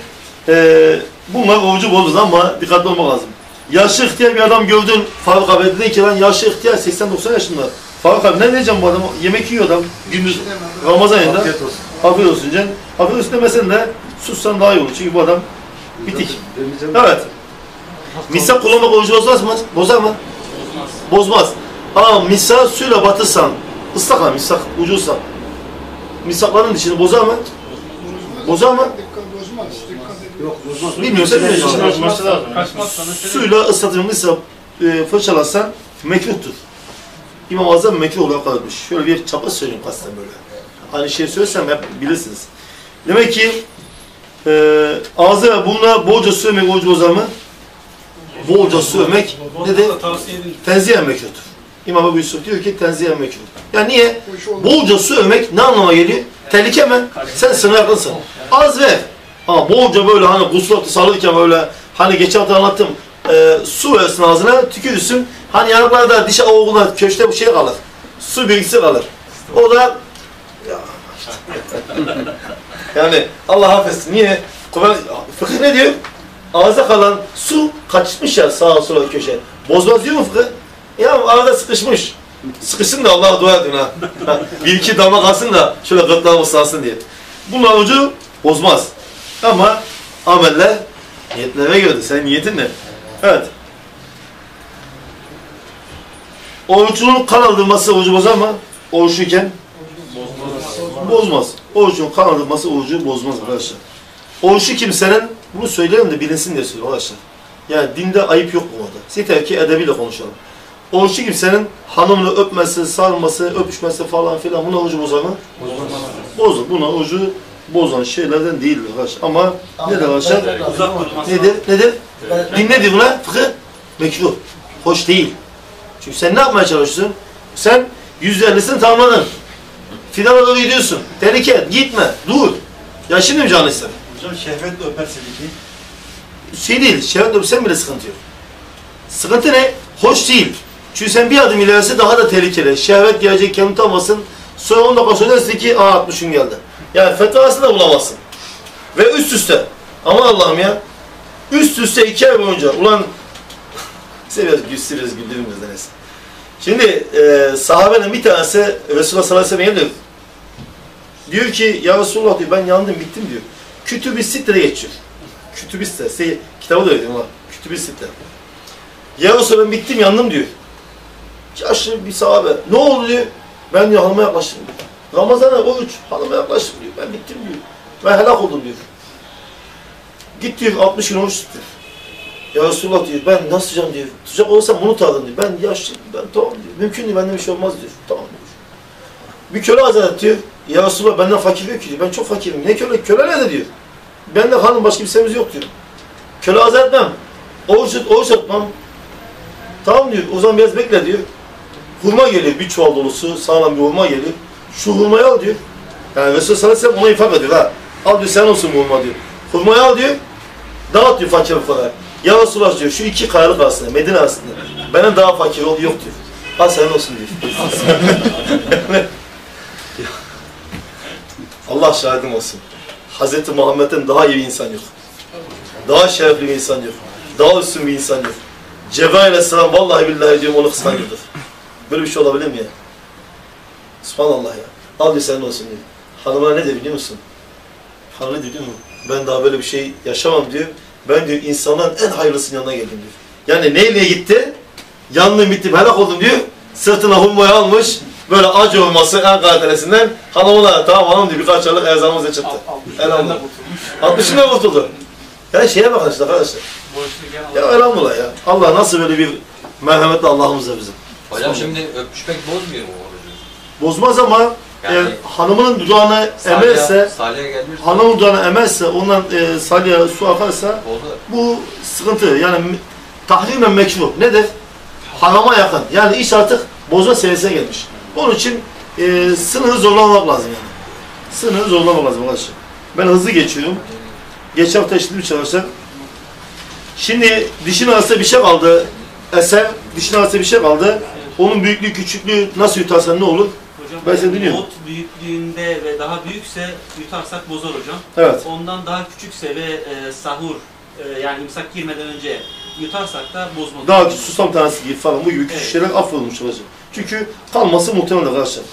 Speaker 1: e, bunlar orucu bozmaz ama dikkatli olmak lazım. Yaşlı ihtiyar bir adam gördün Faruk abi dedi ki ben yaşlı ihtiyar 80-90 yaşında. Faruk abi ne diyeceğim bu adam? Yemek yiyor adam gündüz Ramazan ayında.
Speaker 2: Afiyet olsun.
Speaker 1: Afiyet olsun Cem. Afiyet olsun demesen de sussan daha iyi olur. Çünkü bu adam bitik. Evet. Misal kullanmak orucu bozmaz mı? Bozar mı? Bozmaz. Ama misal suyla batırsan, ıslak ha misak, ucu ıslak. Misakların dışını bozar mı? Bozar mı?
Speaker 4: Bozmaz.
Speaker 2: Yok bozmaz.
Speaker 1: Bilmiyorsan bilmiyorsun. Suyla ıslatılmışsa e, fırçalarsan mekruhtur. İmam Azam mekruh olarak kalmış. Şöyle bir çapa söyleyeyim kasten böyle. Aynı şeyi söylesem hep bilirsiniz. Demek ki e, ağzı ve burnuna bolca su emek orucu bozar mı? Bolca su emek ne de tenzihen mekruhtur. İmam Ebu Yusuf diyor ki tenzihen mekruh. Yani niye? Bolca su övmek ne anlama geliyor? Tehlike mi? Sen sınır yakınsın. Az ver. Ama bolca böyle hani gusül abdesti alırken böyle hani geçen hafta anlattım e, su versin ağzına tükürürsün. Hani yanıklarda diş oğluna köşte bir şey kalır. Su bilgisi kalır. O da ya, yani Allah affetsin. Niye? Fıkıh ne diyor? Ağızda kalan su kaçmış ya sağa sola köşe. Bozmaz diyor mu fıkıh? Ya arada sıkışmış. Sıkışsın da Allah'a dua edin ha. Bir iki damla kalsın da şöyle gırtlağım ıslansın diye. Bunun ucu bozmaz. Ama ameller niyetlere göre. Sen niyetin ne? Evet. Orucunun kan aldırması orucu bozar mı? Oruçluyken? Bozmaz. Orucun kan aldırması orucu bozmaz arkadaşlar. Oruçlu kimsenin, bunu söyleyelim de bilinsin diye söylüyorum arkadaşlar. Yani dinde ayıp yok bu konuda. Yeter ki edebiyle konuşalım. Oruçlu kimsenin hanımını öpmesi, sarması, öpüşmesi falan filan buna orucu bozar mı? Bozar. Buna orucu bozan şeylerden değildir arkadaşlar. Ama ne de arkadaşlar? Nedir? Nedir? Din nedir buna? Fıkıh? Mekruh. Hoş değil. Çünkü sen ne yapmaya çalışıyorsun? Sen yüzde ellisini tamamladın. Finale doğru gidiyorsun. Tehlike. Gitme. Dur. Ya şimdi mi canı ister?
Speaker 5: Hocam şehvetle öperse peki?
Speaker 1: Şey değil. Şehvet öpsen bile sıkıntı yok. Sıkıntı ne? Hoş değil. Çünkü sen bir adım ilerisi daha da tehlikeli. Şehvet gelecek kendini tutamasın. Sonra 10 dakika sonra dersin ki aa 60 gün geldi. Yani fetvasını da bulamazsın. Ve üst üste. Aman Allah'ım ya. Üst üste iki ay boyunca. Ulan size biraz gülsürüz güldürüm bizden neyse. Şimdi e, sahabenin bir tanesi Resulullah sallallahu aleyhi ve sellem diyor. Diyor ki ya Resulullah diyor ben yandım bittim diyor. Kütüb-i Sitte'de geçiyor. Kütüb-i Sitte. Şey, kitabı da öyle ama Kütüb-i Sitte. Ya Resulullah ben bittim yandım diyor. Yaşlı bir sahabe. Ne oldu diyor. Ben diyor hanıma yaklaştım diyor. Ramazan'a oruç hanıma yaklaştım diyor. Ben bittim diyor. Ben helak oldum diyor. Git diyor 60 gün oruç tut. Ya Resulullah diyor ben nasıl tutacağım diyor. Tutacak olursam bunu tadım diyor. Ben yaşlıyım ben tamam diyor. Mümkün değil benden bir şey olmaz diyor. Tamam diyor. Bir köle azat diyor. Ya Resulullah benden fakir yok ki diyor. Ben çok fakirim. Ne köle? Köle ne de diyor. Ben de hanım başka bir şeyimiz yok diyor. Köle azat etmem. Oruç, tut- oruç tutmam. Tamam diyor. O zaman biraz bekle diyor. Hurma geliyor. Bir çuval dolusu sağlam bir hurma geliyor. Şu hurmayı al diyor. Yani Resulullah sallallahu aleyhi ve sellem ona ifade ediyor ha. Al diyor sen olsun bu hurma diyor. Hurmayı al diyor. Dağıt diyor fakir falan. Ya Resulullah diyor şu iki kayalık arasında, Medine arasında. Benim daha fakir ol yok diyor. Al senin olsun diyor. Allah şahidim olsun. Hazreti Muhammed'den daha iyi bir insan yok. Daha şerefli bir insan yok. Daha üstün bir insan yok. Cebrail aleyhisselam vallahi billahi diyorum onu kıskanıyordur. Böyle bir şey olabilir mi ya? Subhanallah ya. Al diyor senin olsun diyor. Hanıma ne de biliyor musun? Hanım ne diyor musun? Ben daha böyle bir şey yaşamam diyor. Ben diyor insanların en hayırlısının yanına geldim diyor. Yani neyle gitti? Yandım bittim helak oldum diyor. Sırtına hummayı almış. Böyle acı olması en kalitelesinden hanımına tamam hanım diyor birkaç aylık erzamız çıktı. Elhamdülillah. 60'ına kurtuldu. Yani şeye bakın işte arkadaşlar. Ya elhamdülillah ya. Allah nasıl böyle bir merhametli Allah'ımız da bizim.
Speaker 6: Hocam şimdi öpüşmek bozmuyor mu orucu?
Speaker 1: Bozmaz ama
Speaker 6: Yani-
Speaker 1: eğer hanımının dudağına
Speaker 6: Salya-
Speaker 1: emerse, hanımın dudağına emerse, ondan e, salya su akarsa
Speaker 6: Bozar.
Speaker 1: bu sıkıntı. Yani tahrimen mekruh. Nedir? Harama yakın. Yani iş artık bozma seviyesine gelmiş. Onun için e, sınırı zorlamamak lazım yani. Sınırı zorlamamak lazım arkadaşlar. Ben hızlı geçiyorum. Geçen hafta işledim çalışsak. Şimdi dişin arasında bir şey kaldı. Eser, dişin arasında bir şey kaldı. Onun büyüklüğü, küçüklüğü nasıl yutarsan ne olur?
Speaker 3: Hocam
Speaker 1: Ben seni dinliyorum.
Speaker 3: Nohut büyüklüğünde ve daha büyükse yutarsak bozar hocam.
Speaker 1: Evet.
Speaker 3: Ondan daha küçükse ve e, sahur e, yani imsak girmeden önce yutarsak da bozmaz.
Speaker 1: Daha küçük susam tanesi gibi falan bu gibi küçük
Speaker 3: Evet.
Speaker 1: şeyler affolmuş olacak. Çünkü kalması muhtemel arkadaşlar.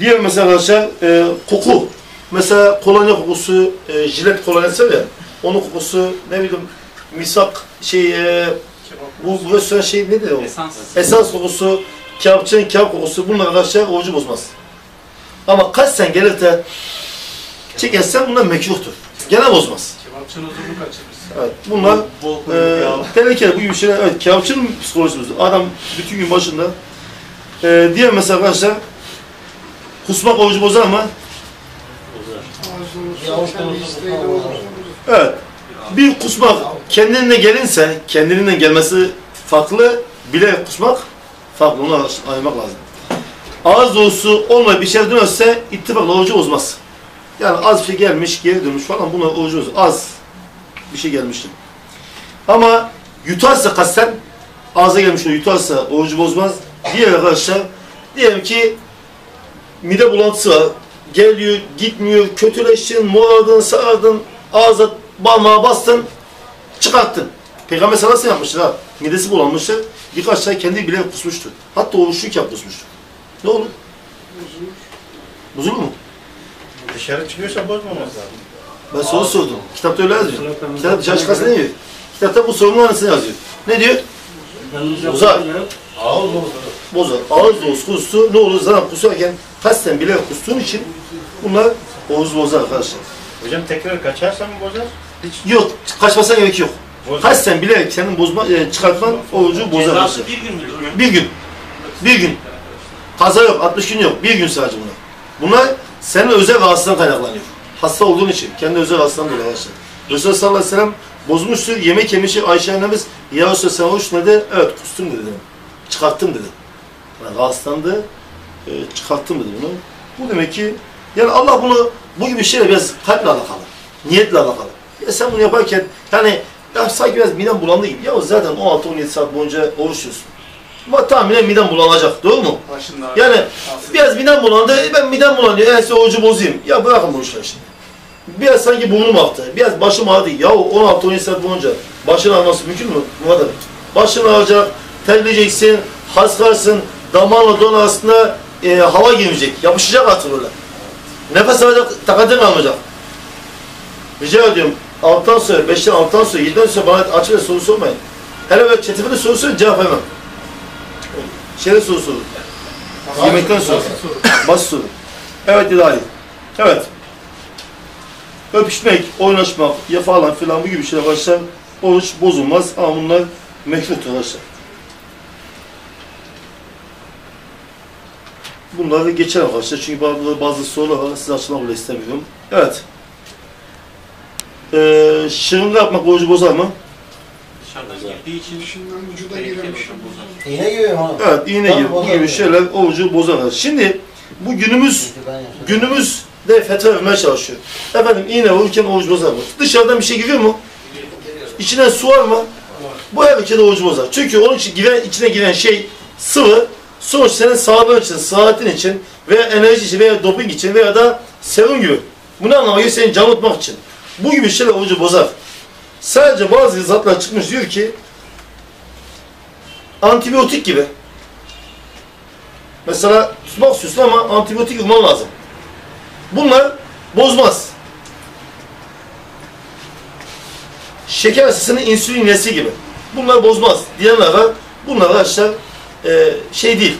Speaker 1: Diğer mesela arkadaşlar e, koku. Mesela kolonya kokusu, e, jilet kolonyası ya, onun kokusu ne bileyim misak şey e, bu restoran şey nedir o?
Speaker 3: Esans.
Speaker 1: Esans kokusu, kebapçının kebap kokusu bunlar arkadaşlar orucu bozmaz. Ama kaç sen gelir de çekersen bunlar mekruhtur. Gene bozmaz.
Speaker 4: Kebapçının huzurunu kaçırırız.
Speaker 1: Evet, bunlar
Speaker 3: Bol
Speaker 1: tehlikeli bu gibi şeyler. Evet, kebapçının psikolojisi. Adam bütün gün başında. Ee, diğer mesela arkadaşlar, kusmak orucu bozar mı?
Speaker 4: Olur.
Speaker 1: Evet. Bir kusmak kendinden gelinse, kendiliğinden gelmesi farklı, bile kusmak farklı. Onu ayırmak lazım. Ağız dolusu olmayıp bir şey dönürse ittifakla orucu bozmaz. Yani az bir şey gelmiş, geri dönmüş falan buna bozmaz. Az bir şey gelmiştir. Ama yutarsa kasten, ağza gelmiş o yutarsa orucu bozmaz. Diğer arkadaşlar, diyelim ki mide bulantısı var. Geliyor, gitmiyor, kötüleştin, morardın, sarardın, ağza parmağı bastın, çıkarttın. Peygamber ve sellem yapmıştır ha. Midesi bulanmıştır. Birkaç ay kendi bile kusmuştur. Hatta oruçluyken kusmuştur. Ne olur? Bozulur mu?
Speaker 5: Dışarı çıkıyorsa bozmaması lazım.
Speaker 1: Ben soru sordum. Kitapta öyle yazıyor. Kitap dışarı çıkarsa ne diyor? Kitapta bu sorunun anısını yazıyor. Ne diyor? Bozar.
Speaker 5: Ağız bozulur.
Speaker 1: Bozar. Ağız dolusu kustu. Ne olur zaten kusarken kasten bile kustuğun için bunlar oğuz bozar arkadaşlar.
Speaker 5: Hocam tekrar kaçarsa mı bozar? Hiç
Speaker 1: Yok. Kaçmasına gerek yok. Kasten bile kendin bozma, e, çıkartman orucu bozar.
Speaker 3: Cezası bir gün müdür?
Speaker 1: Bir gün. Bir gün. Kaza yok, 60 gün yok. Bir gün sadece bunlar. Bunlar senin özel rahatsızlığından kaynaklanıyor. Hasta olduğun için. Kendi özel rahatsızlığından dolayı arkadaşlar. Resulullah sallallahu aleyhi ve sellem bozmuştur. Yemek yemişi Ayşe annemiz ya Resulullah sen ne dedi? Evet kustum dedi. Çıkarttım dedi. Yani rahatsızlandı. e, çıkarttım dedi bunu. Bu demek ki yani Allah bunu bu gibi şeyler biraz kalple alakalı. Niyetle alakalı. Ya sen bunu yaparken yani ya sanki biraz midem bulandı gibi. Ya zaten 16-17 saat boyunca oruç tutuyorsun. Ama tahminen midem bulanacak. Doğru mu?
Speaker 4: Başında
Speaker 1: Yani biraz midem bulandı, e ben midem bulanıyor, en size orucu bozayım. Ya bırakın bu işleri şimdi. Biraz sanki burnum aktı, biraz başım ağrıdı. Ya 16-17 saat boyunca başın ağrıması mümkün mü? Bu kadar. Başın ağrıyacak, terleyeceksin, hastarsın, damağınla don arasında e, hava girmeyecek, yapışacak artık böyle. Nefes alacak, takatın kalmayacak. Rica ediyorum, alttan sonra, 5'ten alttan sonra, 7'den sonra bana açık ve soru sormayın. Hele böyle çetifede soru sorun, cevap vermem. Şeyde soru sorun. Yemekten sonra. Basit soru. Evet ilahi. Evet. Öpüşmek, oynaşmak, ya falan filan bu gibi şeyler başlar. Oruç bozulmaz ama bunlar mekruhtur arkadaşlar. Bunları geçer arkadaşlar çünkü bazı, bazı sorular var size açmak bile istemiyorum. Evet. Ee, şırınga yapmak orucu bozar mı?
Speaker 3: Dışarıdan girdiği için
Speaker 4: Şimdiden vücuda
Speaker 3: bozar.
Speaker 6: İğne gibi mi?
Speaker 1: Evet iğne
Speaker 6: Tamam,
Speaker 1: gibi bu
Speaker 6: bozar
Speaker 1: gibi
Speaker 6: mı?
Speaker 1: şeyler orucu bozar. Şimdi bu günümüz Günümüz de fetva vermeye çalışıyor. Efendim iğne vururken oruç bozar mı? Dışarıdan bir şey giriyor mu? İçine su var mı? Bu her ülkede orucu bozar. Çünkü onun için giren, içine giren şey sıvı, sonuç senin sağlığın için, sıhhatin için veya enerji için veya doping için veya da serum gibi. Bu ne anlama geliyor? Seni can tutmak için. Bu gibi şeyler orucu bozar. Sadece bazı zatlar çıkmış diyor ki antibiyotik gibi. Mesela tutmak istiyorsun ama antibiyotik vurman lazım. Bunlar bozmaz. Şeker hastasının insülin iğnesi gibi. Bunlar bozmaz. Diyenler var. Bunlar arkadaşlar e, şey değil.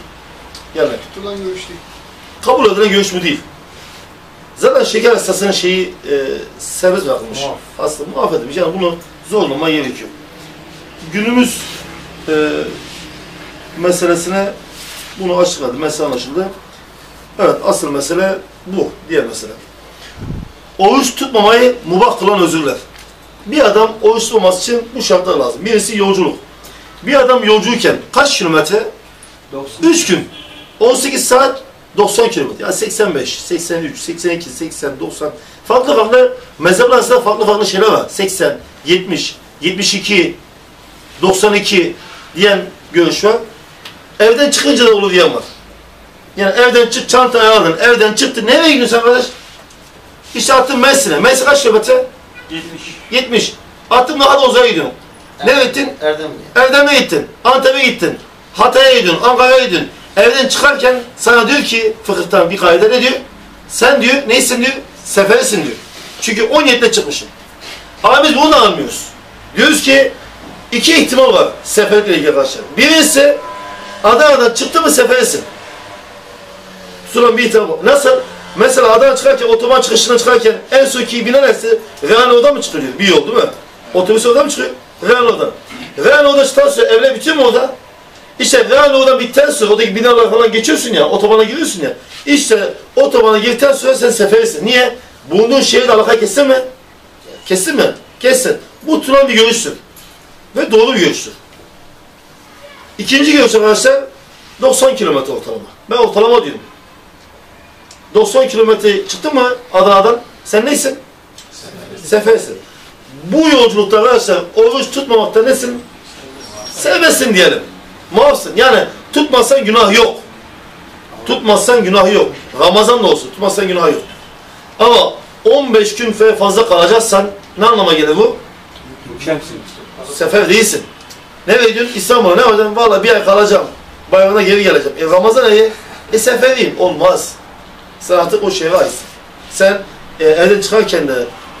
Speaker 1: Yani
Speaker 4: Tutulan görüş değil.
Speaker 1: kabul edilen görüş bu değil. Zaten şeker hastasının şeyi e, serbest bırakılmış.
Speaker 6: Muaf.
Speaker 1: Hasta muaf edilmiş. Yani bunu zorlama gerekiyor. Günümüz e, meselesine bunu açıkladı. Mesele anlaşıldı. Evet asıl mesele bu. Diğer mesele. Oruç tutmamayı mubah kılan özürler. Bir adam oruç tutmaması için bu şartlar lazım. Birisi yolculuk. Bir adam yolcuyken kaç kilometre? 3 gün. 18 saat 90 kilometre. Yani 85, 83, 82, 80, 90. Farklı farklı mezhepler arasında farklı farklı şeyler var. 80, 70, 72, 92 diyen görüş var. Evden çıkınca da olur diyen var. Yani evden çık çantayı aldın, evden çıktı. Nereye gidiyorsun arkadaş? İşte attın Mersin'e. Mersin kaç kilometre?
Speaker 3: 70.
Speaker 1: 70. Attın daha da uzağa gidiyorsun. Nereye gittin?
Speaker 6: Erdem
Speaker 1: Erdem'e gittin, Antep'e gittin, Hatay'a gidiyorsun, Ankara'ya gidiyorsun. Evden çıkarken sana diyor ki fıkıhtan bir kaide ne diyor? Sen diyor neysin diyor? Seferisin diyor. Çünkü 17'de çıkmışsın. Ama biz bunu da anlamıyoruz. Diyoruz ki iki ihtimal var seferlikle ilgili arkadaşlar. Birincisi Adana'dan çıktı mı seferisin. Tutulan bir ihtimal var. Nasıl? Mesela Adana çıkarken, otoban çıkışına çıkarken en son ki binen hepsi Renault'dan mı çıkıyor? Bir yol değil mi? Otobüs oradan mı çıkıyor? Renault'dan. Renault'dan çıktıktan sonra evle bitiyor mu orada? İşte Renault'dan bitten sonra oradaki binalar falan geçiyorsun ya, otobana giriyorsun ya. İşte otobana girdikten sonra sen seferisin. Niye? Bulunduğun şehirle alaka kessin mi? Kessin mi? Kessin. Bu tutulan bir görüştür. Ve doğru bir görüştür. İkinci görüş arkadaşlar 90 kilometre ortalama. Ben ortalama diyorum. 90 kilometre çıktın mı Adana'dan? Sen neysin? Sefersin. Bu yolculukta arkadaşlar oruç tutmamakta nesin? Serbestsin diyelim. Muafsın. Yani tutmazsan günah yok. Tutmazsan günah yok. Ramazan da olsun. Tutmazsan günah yok. Ama 15 gün fazla kalacaksan ne anlama gelir bu? Sefer değilsin. Ne veriyorsun? İstanbul'a ne yapacaksın? Valla bir ay kalacağım. Bayramda geri geleceğim. E Ramazan ayı. E seferiyim. Olmaz. Sen artık o şeye aitsin. Sen e, evden çıkarken de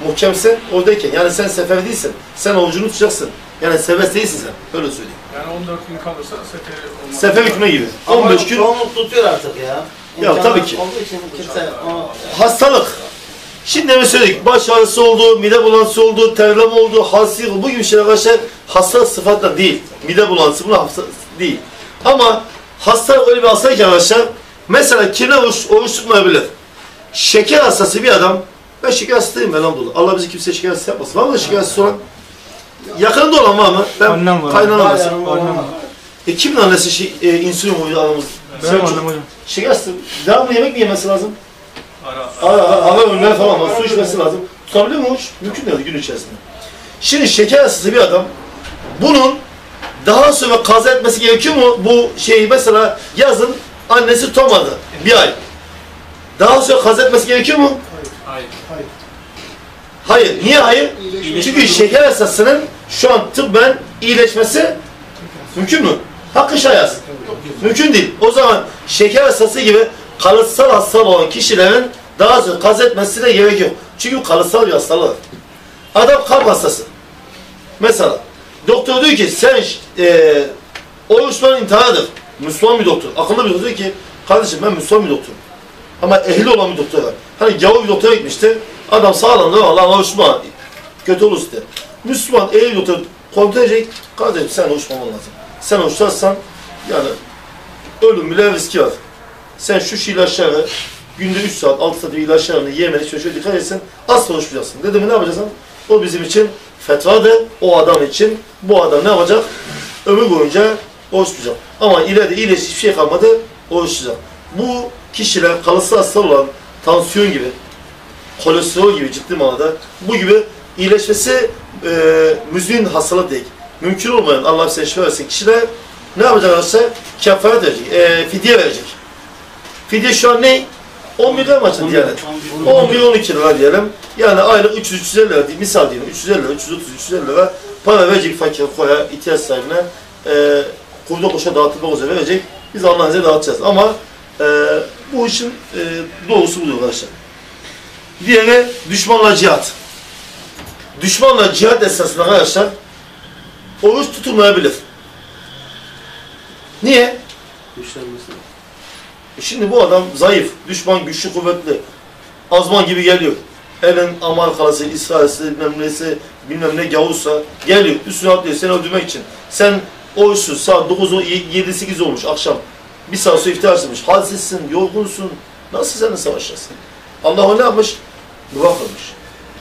Speaker 1: muhkemsin, oradayken. Yani sen sefer değilsin. Sen orucunu tutacaksın. Yani serbest değilsin sen. Öyle söyleyeyim.
Speaker 4: Yani 14 gün kalırsa seferi olmaz.
Speaker 1: Sefer hükmü gibi. 15 gün
Speaker 6: Çoğunluk tutuyor artık ya.
Speaker 1: Ya tabii ki.
Speaker 6: Olduğu için kimse
Speaker 1: hastalık. Şimdi demin söyledik. Baş ağrısı oldu, mide bulantısı oldu, terleme oldu, halsizlik bu gibi şeyler arkadaşlar hasta sıfatla değil. Mide bulantısı bunlar hasta değil. Ama hasta öyle bir hasta ki arkadaşlar mesela kirli oruç, oruç tutmayabilir. Şeker hastası bir adam ben hastayım elhamdülillah. Allah bizi şeker hastası yapmasın. Var mı şeker hastası olan? Yakında olan var mı? Ben
Speaker 7: Annem var.
Speaker 1: kaynanam var.
Speaker 7: Annem var.
Speaker 1: E kimin annesi şey, e, insülin koydu aramız?
Speaker 7: Benim annem hocam.
Speaker 1: Şeker hastası. Devamlı yemek mi yemesi lazım?
Speaker 4: Ara.
Speaker 1: Ara, ara, ara falan var. Su içmesi lazım. Tutabilir mi oruç? Mümkün değil gün içerisinde. Şimdi şeker hastası bir adam bunun daha sonra kaza etmesi gerekiyor mu? Bu şeyi mesela yazın annesi tutamadı. Bir ay. Daha sonra kaza etmesi gerekiyor mu?
Speaker 3: Hayır.
Speaker 1: Hayır. Niye hayır?
Speaker 4: İyileşme.
Speaker 1: Çünkü şeker hastasının şu an tıbben iyileşmesi mümkün mü? Hakkı şayaz. Mümkün değil. O zaman şeker hastası gibi kalıtsal hastalığı olan kişilerin daha sonra kaz etmesine gerek yok. Çünkü kalıtsal bir hastalık. Adam kalp hastası. Mesela doktor diyor ki sen e, oruçman intihardır. Müslüman bir doktor. Akıllı bir doktor diyor ki kardeşim ben Müslüman bir doktorum. Ama ehli olan bir doktor var. Hani gavur bir doktora gitmişti. Adam sağlamdı ama lan oruçma kötü olur işte. Müslüman ehli bir doktor kontrol edecek. Kardeşim sen oruçmaman lazım. Sen oruçlarsan yani ölüm bile riski var. Sen şu ilaçları günde 3 saat, 6 saat ilaçlarını yemeni şöyle şöyle dikkat etsin. Asla uçmayacaksın. Dedim ne yapacaksın? O bizim için fetvadır. O adam için bu adam ne yapacak? Ömür boyunca oruç tutacak. Ama ileride iyileşecek hiçbir şey kalmadı. Oruç tutacak. Bu kişiler kalıtsal hastalığı olan tansiyon gibi, kolesterol gibi ciddi manada bu gibi iyileşmesi e, müzmin hastalık değil. Mümkün olmayan Allah size şifa versin kişiler ne yapacak arkadaşlar? Kefaret verecek, e, fidye verecek. Fidye şu an ne? 10 milyon maçı diyelim. 10 milyon 12 lira diyelim. Yani aylık 300-350 lira değil, misal diyelim 350 lira, 330-350 lira para verecek fakir koya, ihtiyaç sahibine e, kurda koşa dağıtılmak üzere verecek. Biz Allah'ın izniyle dağıtacağız. Ama e, bu işin e, doğrusu budur arkadaşlar. Diğeri düşmanla cihat. Düşmanla cihat esasında arkadaşlar oruç tutulmayabilir. Niye? E Şimdi bu adam zayıf, düşman güçlü, kuvvetli. Azman gibi geliyor. Elin Amerikalısı, İsrail'si, bilmem nesi, bilmem ne gavursa geliyor. Üstüne atlıyor seni öldürmek için. Sen oruçsuz saat 9, 7-8 olmuş akşam. Bir saat iftar açılmış. Halsizsin, yorgunsun. Nasıl seninle savaşacaksın? Allah ona ne yapmış? Dua.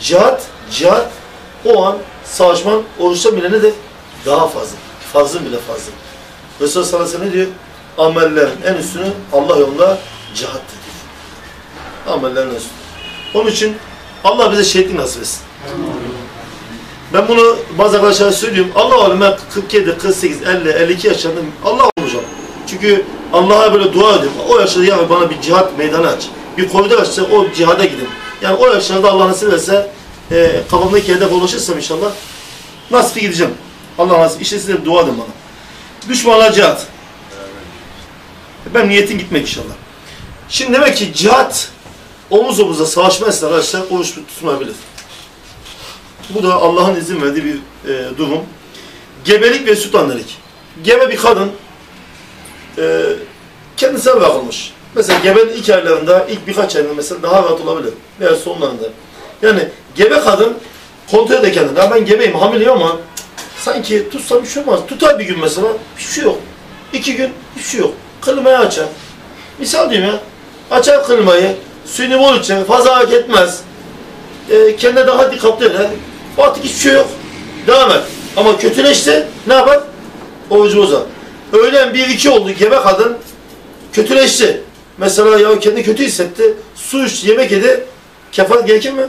Speaker 1: Cihat, cihat o an savaşman oruçta bile nedir? Daha fazla. Fazla bile fazla. Resulullah sallallahu aleyhi ne diyor? Amellerin en üstünü Allah yolunda cihattır diyor. Amellerin en üstünü. Onun için Allah bize şehitlik nasip etsin. Ben bunu bazı arkadaşlara söylüyorum. Allah oğlum ben 47, 48, 50, 52 yaşlarında Allah olacağım. Çünkü Allah'a böyle dua ediyorum. O yaşlarda ya bana bir cihat meydanı aç. Bir koridor açsa o cihada gidin. Yani o yaşlarda Allah nasip etse e, kafamdaki hedef ulaşırsam inşallah nasip gideceğim. Allah nasip. İşte size dua edin bana. Düşmanla cihat. Ben niyetim gitmek inşallah. Şimdi demek ki cihat omuz omuza savaşma esnasında arkadaşlar oruç tutmayabilir. Bu da Allah'ın izin verdiği bir e, durum. Gebelik ve süt annelik. Gebe bir kadın e, kendisine bırakılmış. Mesela gebenin ilk aylarında, ilk birkaç ayında mesela daha rahat olabilir. Veya sonlarında. Yani gebe kadın kontrol eder kendini. Ben gebeyim, hamileyim ama sanki tutsam bir şey olmaz. Tutar bir gün mesela, hiçbir şey yok. İki gün, hiçbir şey yok. Klimayı açar. Misal diyorum ya, açar klimayı, suyunu bol içer, fazla hareket etmez. E, kendine daha dikkatli eder. Artık hiçbir şey yok. Devam et. Ama kötüleşti, ne yapar? Orucu bozar. Öğlen bir iki oldu gebe kadın, kötüleşti. Mesela ya kendi kötü hissetti, su içti, yemek yedi, kefaret gerekir mi?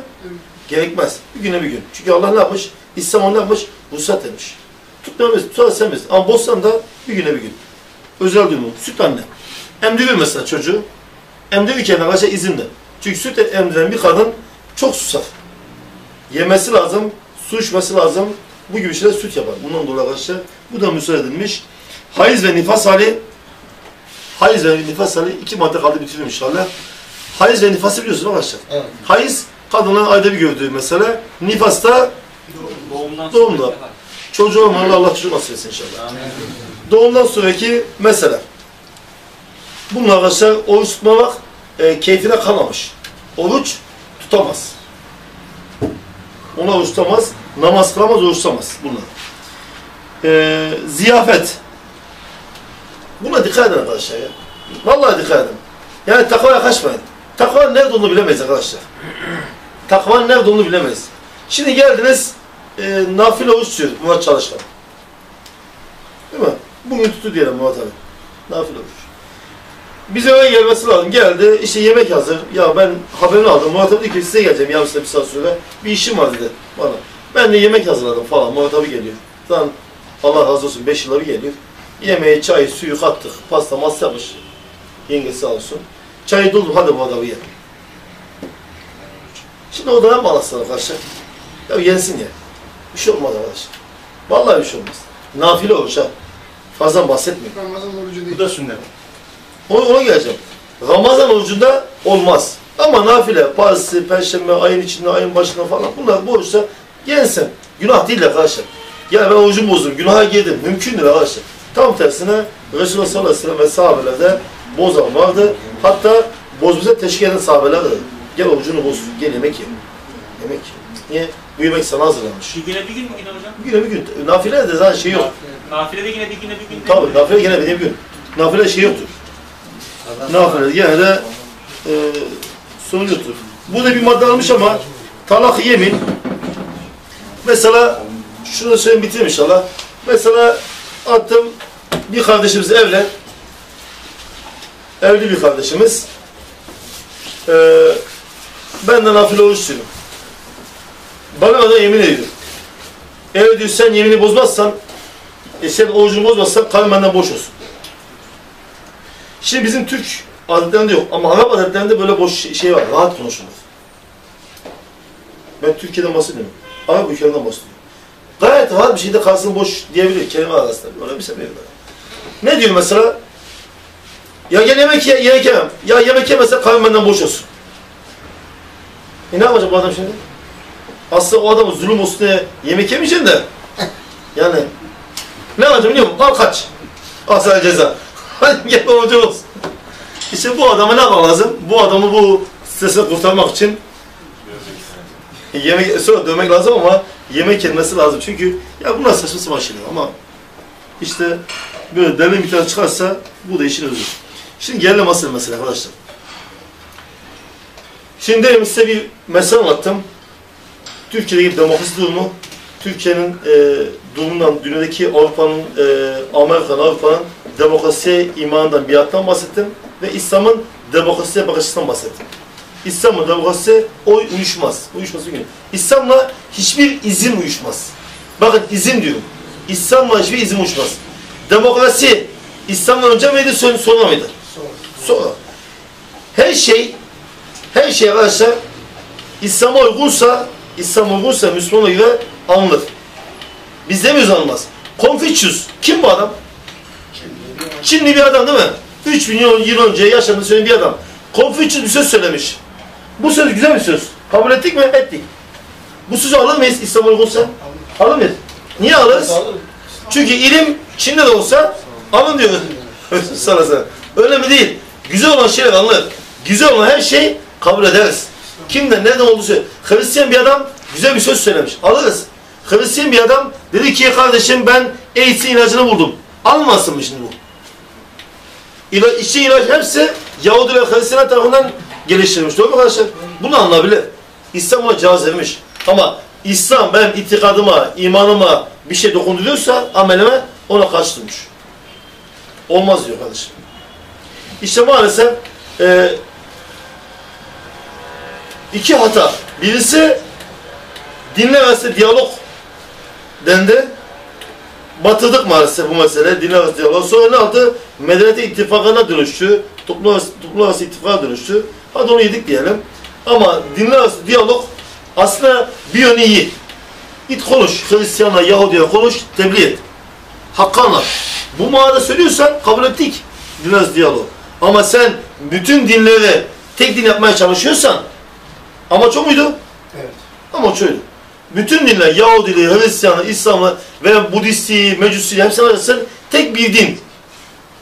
Speaker 1: Gerekmez. Bir güne bir gün. Çünkü Allah ne yapmış? İslam onu ne yapmış? Vuslat demiş. Tutmamız, tutarsanız ama bozsan da bir güne bir gün. Özel durumu. Süt anne. Emdiriyor mesela çocuğu. Emdirirken arkadaşlar izinli. Çünkü süt emdiren bir kadın çok susar. Yemesi lazım, su içmesi lazım. Bu gibi şeyler süt yapar. Bundan dolayı arkadaşlar bu da müsaade edilmiş. Hayız ve nifas hali Hayız ve nifas hali iki madde kaldı bitiriyorum inşallah. Hayız ve nifası biliyorsunuz arkadaşlar.
Speaker 2: Evet.
Speaker 1: Hayız kadının ayda bir gördüğü mesele. Nifas da
Speaker 3: Doğumdan
Speaker 1: Doğumda.
Speaker 3: sonra-
Speaker 1: çocuğu olmayan Allah çocuk nasip etsin inşallah. Doğumdan sonraki mesele. Bunun arkadaşlar oruç tutmamak e, keyfine kalmamış. Oruç tutamaz. Ona oruç tutamaz. Namaz kılamaz, oruç tutamaz. Bunlar. Ee, ziyafet. Buna dikkat edin arkadaşlar ya. Vallahi dikkat edin. Yani takvaya kaçmayın. Takvanın nerede olduğunu bilemeyiz arkadaşlar. Takvanın nerede olduğunu bilemeyiz. Şimdi geldiniz, e, nafile oruç tutuyor Murat Çalışkan. Değil mi? Bugün tuttu diyelim Murat abi. Nafile oruç. Bize öyle gelmesi lazım. Geldi, işte yemek hazır. Ya ben haberini aldım. Murat abi dedi ki size geleceğim yarım saat bir saat sonra. Bir işim var dedi bana. Ben de yemek hazırladım falan. Murat abi geliyor. Zaten Allah razı olsun 5 yılda bir geliyor. Yemeği, çayı, suyu kattık. Pasta, masa yapmış. Yengesi sağ olsun. Çayı doldum. Hadi Murat abi ye. Şimdi o dönem bağlasın arkadaşlar. Ya yensin ya. Bir şey olmaz arkadaşlar. Vallahi bir şey olmaz. Nafile olmuş ha. Fazla bahsetmeyin.
Speaker 4: Ramazan orucu
Speaker 5: Bu
Speaker 4: değil.
Speaker 5: da sünnet.
Speaker 1: Ona, ona geleceğim. Ramazan orucunda olmaz. Ama nafile, pazartesi, perşembe, ayın içinde, ayın başında falan bunlar bu oruçta yensin. Günah değil arkadaşlar. Ya ben orucumu bozdum, günaha girdim. Mümkündür arkadaşlar. Tam tersine Resulullah sallallahu aleyhi ve sellem ve sahabelerde bozan vardı. Hatta bozmuza teşkil eden sahabeler de gel orucunu boz, gel yemek ye. Yemek ye. Niye? Bu yemek sana hazırlanmış.
Speaker 3: Bir güne bir gün mü yine hocam?
Speaker 1: Bir güne bir gün. Nafile de zaten şey yok.
Speaker 3: Nafilede yine bir güne bir gün.
Speaker 1: Tabii nafile gene bir gün. Nafile şey yoktur. Nafile gene de e, sorun yoktur. Burada bir madde almış ama talak yemin. Mesela şunu söyleyeyim bitireyim inşallah. Mesela attım bir kardeşimiz evlen. Evli bir kardeşimiz. E, ben de nafile oruç tutuyorum. Bana da yemin ediyor. Eğer diyor sen yemini bozmazsan e sen orucunu bozmazsan kavim benden boş olsun. Şimdi bizim Türk adetlerinde yok ama Arap adetlerinde böyle boş şey- şey var, rahat konuşulur. Ben Türkiye'den bahsediyorum. Arap ülkelerden bahsediyorum. Gayet rahat bir şeyde kalsın boş diyebilir kelime arasında. Öyle bir sebep var. Ne diyor mesela? Ya gel yemek ye, yemek yemem. Ya yemek yemezse kavim benden boş olsun. E ne yapacak bu adam şimdi? Aslında o adamı zulüm olsun diye yemek yemeyeceksin de. Yani ne yapacağım biliyor musun? Al kaç. Al sana ceza. Hadi gel hoca olsun. İşte bu adama ne yapmak lazım? Bu adamı bu strese kurtarmak için yemek sonra dövmek lazım ama yemek yenmesi lazım. Çünkü ya bunlar saçma sapan şeyler ama işte böyle derin bir tane çıkarsa bu da işin özü. Şimdi gelelim asıl mesele arkadaşlar. Şimdi demin size bir mesele anlattım. Türkiye'deki demokrasi durumu, Türkiye'nin e, durumundan, dünyadaki Avrupa'nın, e, Amerika'nın, Avrupa'nın demokrasiye imanından, biattan bahsettim ve İslam'ın demokrasiye bakış açısından bahsettim. İslam'ın demokrasi oy uyuşmaz. Uyuşması gün. İslam'la hiçbir izin uyuşmaz. Bakın izin diyorum. İslam'la hiçbir izin uyuşmaz. Demokrasi İslam'dan önce miydi, son- sonra mıydı? Sonra. Her şey, her şey arkadaşlar İslam'a uygunsa, İslam'a uygunsa Müslümana göre alınır. Biz demiyoruz alınmaz. Confucius, kim bu adam? Çinli bir adam değil mi? 3 milyon yıl önce yaşadığı söyleyen bir adam. Confucius bir söz söylemiş. Bu söz güzel bir söz. Kabul ettik mi? Ettik. Bu sözü alır mıyız İslam'a uygunsa? Alır mıyız? Niye alırız? Çünkü ilim Çin'de de olsa alın diyor. sana sana. Öyle mi değil? Güzel olan şeyler alınır. Güzel olan her şey kabul ederiz. Kimden, nereden olduğu söyle. Hristiyan bir adam güzel bir söz söylemiş. Alırız. Hristiyan bir adam dedi ki kardeşim ben AIDS ilacını buldum. Almasın mı şimdi bu? İla, işçi ilaç hepsi Yahudi ve Hristiyan tarafından geliştirilmiş. Doğru mu arkadaşlar? Bunu anlayabilir. İslam ona cevaz vermiş. Ama İslam ben itikadıma, imanıma bir şey dokunduruyorsa amelime ona karşı durmuş. Olmaz diyor kardeşim. İşte maalesef e, iki hata. Birisi dinle arası diyalog dendi. Batırdık maalesef bu mesele. Dinle arası diyalog. Sonra ne oldu? Medeniyet ittifakına dönüştü. Toplum toplum ittifaka dönüştü. Hadi onu yedik diyelim. Ama dinle arası diyalog aslında bir yönü iyi. Git konuş. Hristiyanla, Yahudi'ye konuş, tebliğ et. Hakkı anlat. Bu manada söylüyorsan kabul ettik. Dinle arası diyalog. Ama sen bütün dinleri tek din yapmaya çalışıyorsan amaç o muydu?
Speaker 4: Evet.
Speaker 1: Amaç oydu. Bütün dinler Yahudiliği, Hristiyanlığı, İslam'ı ve Budisti, Mecusi hepsini arasın tek bir din.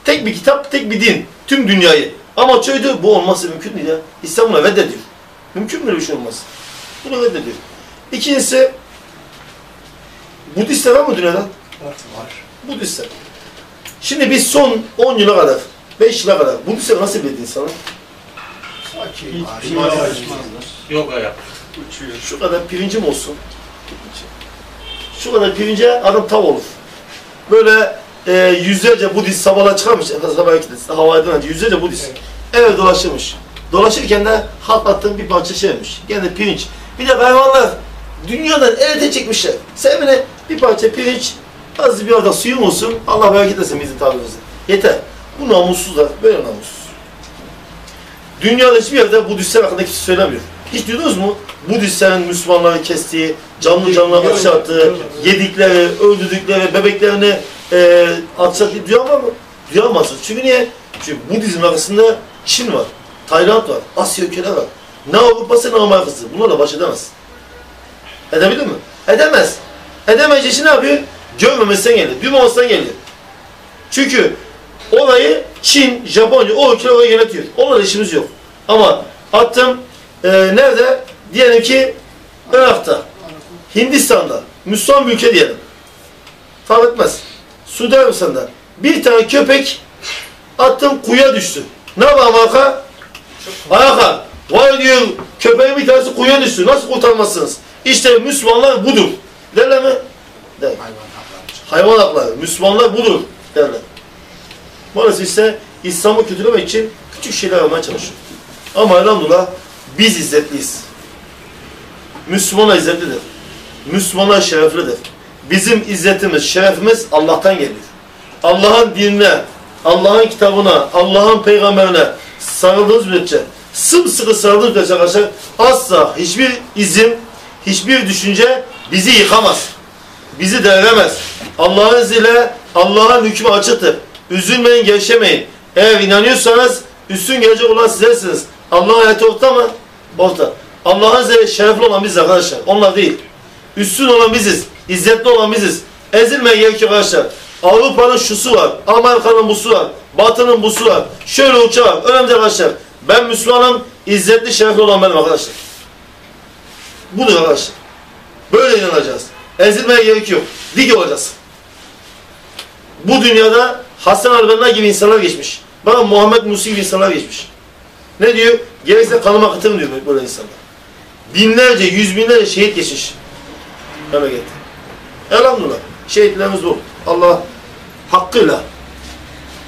Speaker 1: Tek bir kitap, tek bir din. Tüm dünyayı. Amaç oydu. Bu olması mümkün değil ya. İslam bunu reddediyor. Mümkün mü böyle bir şey olmaz? Bunu reddediyor. İkincisi Budistler var mı dünyada?
Speaker 2: Var.
Speaker 1: Budistler. Şimdi biz son 10 yıla kadar, 5 yıla kadar Budistler nasıl bir insanlar?
Speaker 2: Sakin.
Speaker 6: Yok ayak.
Speaker 1: Şu kadar pirincim olsun. Şu kadar pirince adam tav olur. Böyle e, yüzlerce Budist sabahla çıkarmış. Sabah gitmesi, havadan önce yüzlerce Budist. Eve dolaşırmış. Dolaşırken de halk attığım bir parça şeymiş. Gene pirinç. Bir de hayvanlar dünyadan elde çekmişler. Sevmene bir parça pirinç, az bir arada suyum olsun. Allah bereket etsin bizim tabirimizi. Yeter. Bu namussuzlar. Böyle namussuz. Dünyada hiçbir yerde Budistler hakkında kimse söylemiyor. Hiç duydunuz mu? Budistlerin Müslümanları kestiği, canlı canlı ateşe attığı, yedikleri, öldürdükleri, bebeklerini e, ateşe attığı duyan var mı? Duyamazsın. Çünkü niye? Çünkü Budizm arasında Çin var, Tayland var, Asya ülkeleri var. Ne Avrupa'sı ne Amerika'sı. Bunlarla baş edemez. Edebilir mi? Edemez. Edemeyince için ne yapıyor? Görmemesinden geliyor, duymamasından geliyor. Çünkü olayı Çin, Japonya, o ülkeler orayı yönetiyor. Onlarla işimiz yok. Ama attım e, nerede? Diyelim ki Irak'ta, Hindistan'da, Müslüman bir ülke diyelim. Fark etmez. Suudi Arabistan'da bir tane köpek attım kuyuya düştü. Ne yapar Amerika? Ayaka. Vay diyor köpeğin bir tanesi kuyuya düştü. Nasıl kurtarmazsınız? İşte Müslümanlar budur. Derler mi? Der. Hayvan hakları. Müslümanlar budur derler. Maalesef ise İslam'ı kötülemek için küçük şeyler yapmaya çalışıyor. Ama elhamdülillah biz izzetliyiz. Müslümanlar izzetlidir. Müslümanlar şereflidir. Bizim izzetimiz, şerefimiz Allah'tan geliyor. Allah'ın dinine, Allah'ın kitabına, Allah'ın peygamberine sarıldığımız müddetçe, sımsıkı sarıldığımız müddetçe arkadaşlar asla hiçbir izim, hiçbir düşünce bizi yıkamaz. Bizi deviremez. Allah'ın izniyle Allah'ın hükmü açıktır. Üzülmeyin, gevşemeyin. Eğer inanıyorsanız üstün gelecek olan sizlersiniz. Allah'ın ayeti orta mı? Orta. Allah'ın izniyle şerefli olan biziz arkadaşlar. Onlar değil. Üstün olan biziz. İzzetli olan biziz. Ezilmeye gerek yok arkadaşlar. Avrupa'nın şusu var. Amerika'nın busu var. Batı'nın busu var. Şöyle uçağı var. Önemli arkadaşlar. Ben Müslümanım. İzzetli, şerefli olan benim arkadaşlar. Budur arkadaşlar. Böyle inanacağız. Ezilmeye gerek yok. Dik olacağız. Bu dünyada Hasan al-Benna gibi insanlar geçmiş. Bana Muhammed Musi gibi insanlar geçmiş. Ne diyor? Gerekse kanıma akıtırım diyor böyle insanlar. Binlerce, yüz binlerce şehit geçmiş. Memlekette. Elhamdülillah. Şehitlerimiz bu. Allah hakkıyla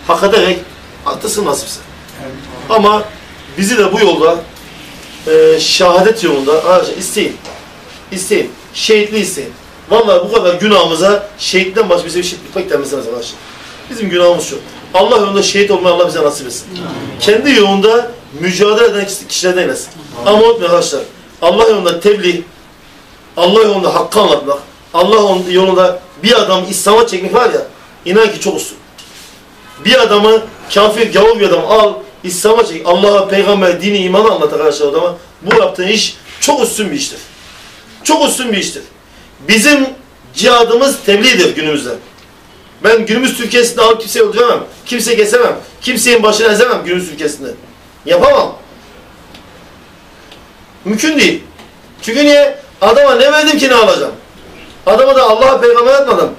Speaker 1: hak ederek attırsın nasipse. Ama bizi de bu yolda e, şehadet yolunda arkadaşlar isteyin. İsteyin. Şehitli isteyin. Vallahi bu kadar günahımıza şehitten başka bize bir şey pek denmesiniz arkadaşlar. Bizim günahımız şu. Allah yolunda şehit olmayı Allah bize nasip etsin. Kendi yolunda mücadele eden kişilerden eylesin. Ama unutmayın arkadaşlar. Allah yolunda tebliğ, Allah yolunda hakkı anlatmak, Allah yolunda bir adam İslam'a çekmek var ya, inan ki çok üstün. Bir adamı kafir, gavur bir adam al, İslam'a çek, Allah'a, peygamber, dini, imanı anlat arkadaşlar adama. Bu yaptığın iş çok üstün bir iştir. Çok üstün bir iştir. Bizim cihadımız tebliğdir günümüzde. Ben günümüz Türkiye'sinde alıp kimseyi öldüremem. Kimseyi kesemem. Kimseyin başını ezemem günümüz Türkiye'sinde. Yapamam. Mümkün değil. Çünkü niye? Adama ne verdim ki ne alacağım? Adama da Allah'a peygamber atmadım.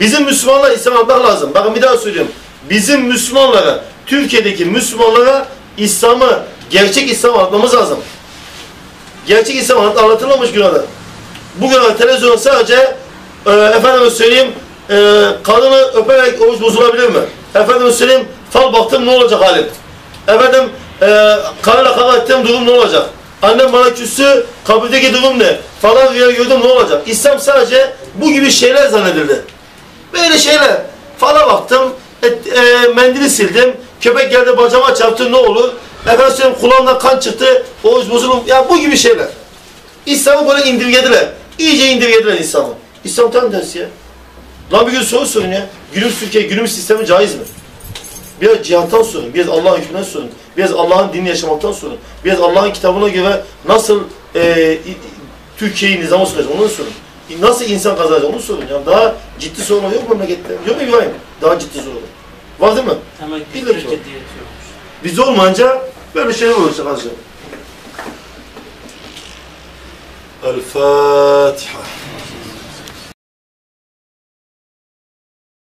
Speaker 1: Bizim Müslümanlar İslam atmak lazım. Bakın bir daha söylüyorum. Bizim Müslümanlara, Türkiye'deki Müslümanlara İslam'ı, gerçek İslam anlatmamız lazım. Gerçek İslam anlat- anlatılmamış günahda. Bugün televizyonda sadece e, efendime söyleyeyim e, kadını öperek oruç bozulabilir mi? Efendime söyleyeyim fal baktım ne olacak halim? Efendim e, karıyla kavga ettiğim durum ne olacak? Annem bana küstü, kabirdeki durum ne? Falan rüya gördüm ne olacak? İslam sadece bu gibi şeyler zannedildi. Böyle şeyler. Fala baktım, et, e, mendili sildim, köpek geldi bacama çarptı ne olur? Efendim söyleyeyim kulağımdan kan çıktı, oruç bozulur. Ya bu gibi şeyler. İslam'ı böyle indirgediler. İyice indirgediler İslam'ı. İslam tam tersi ya. Lan bir gün soru sorun ya. Günümüz Türkiye, günümüz sistemi caiz mi? Biraz cihattan sorun, biraz Allah'ın hükmünden sorun, biraz Allah'ın dinini yaşamaktan sorun, biraz Allah'ın kitabına göre nasıl e, Türkiye'yi nizama sokacak onu sorun. Nasıl insan kazanacak onu sorun. Yani daha ciddi sorunlar yok mu memlekette? Yok mu İbrahim? Daha ciddi sorunlar. Var değil mi?
Speaker 3: Ama
Speaker 1: İlla ki var. Bizde olmayınca böyle şeyler olacak arkadaşlar. El Fatiha.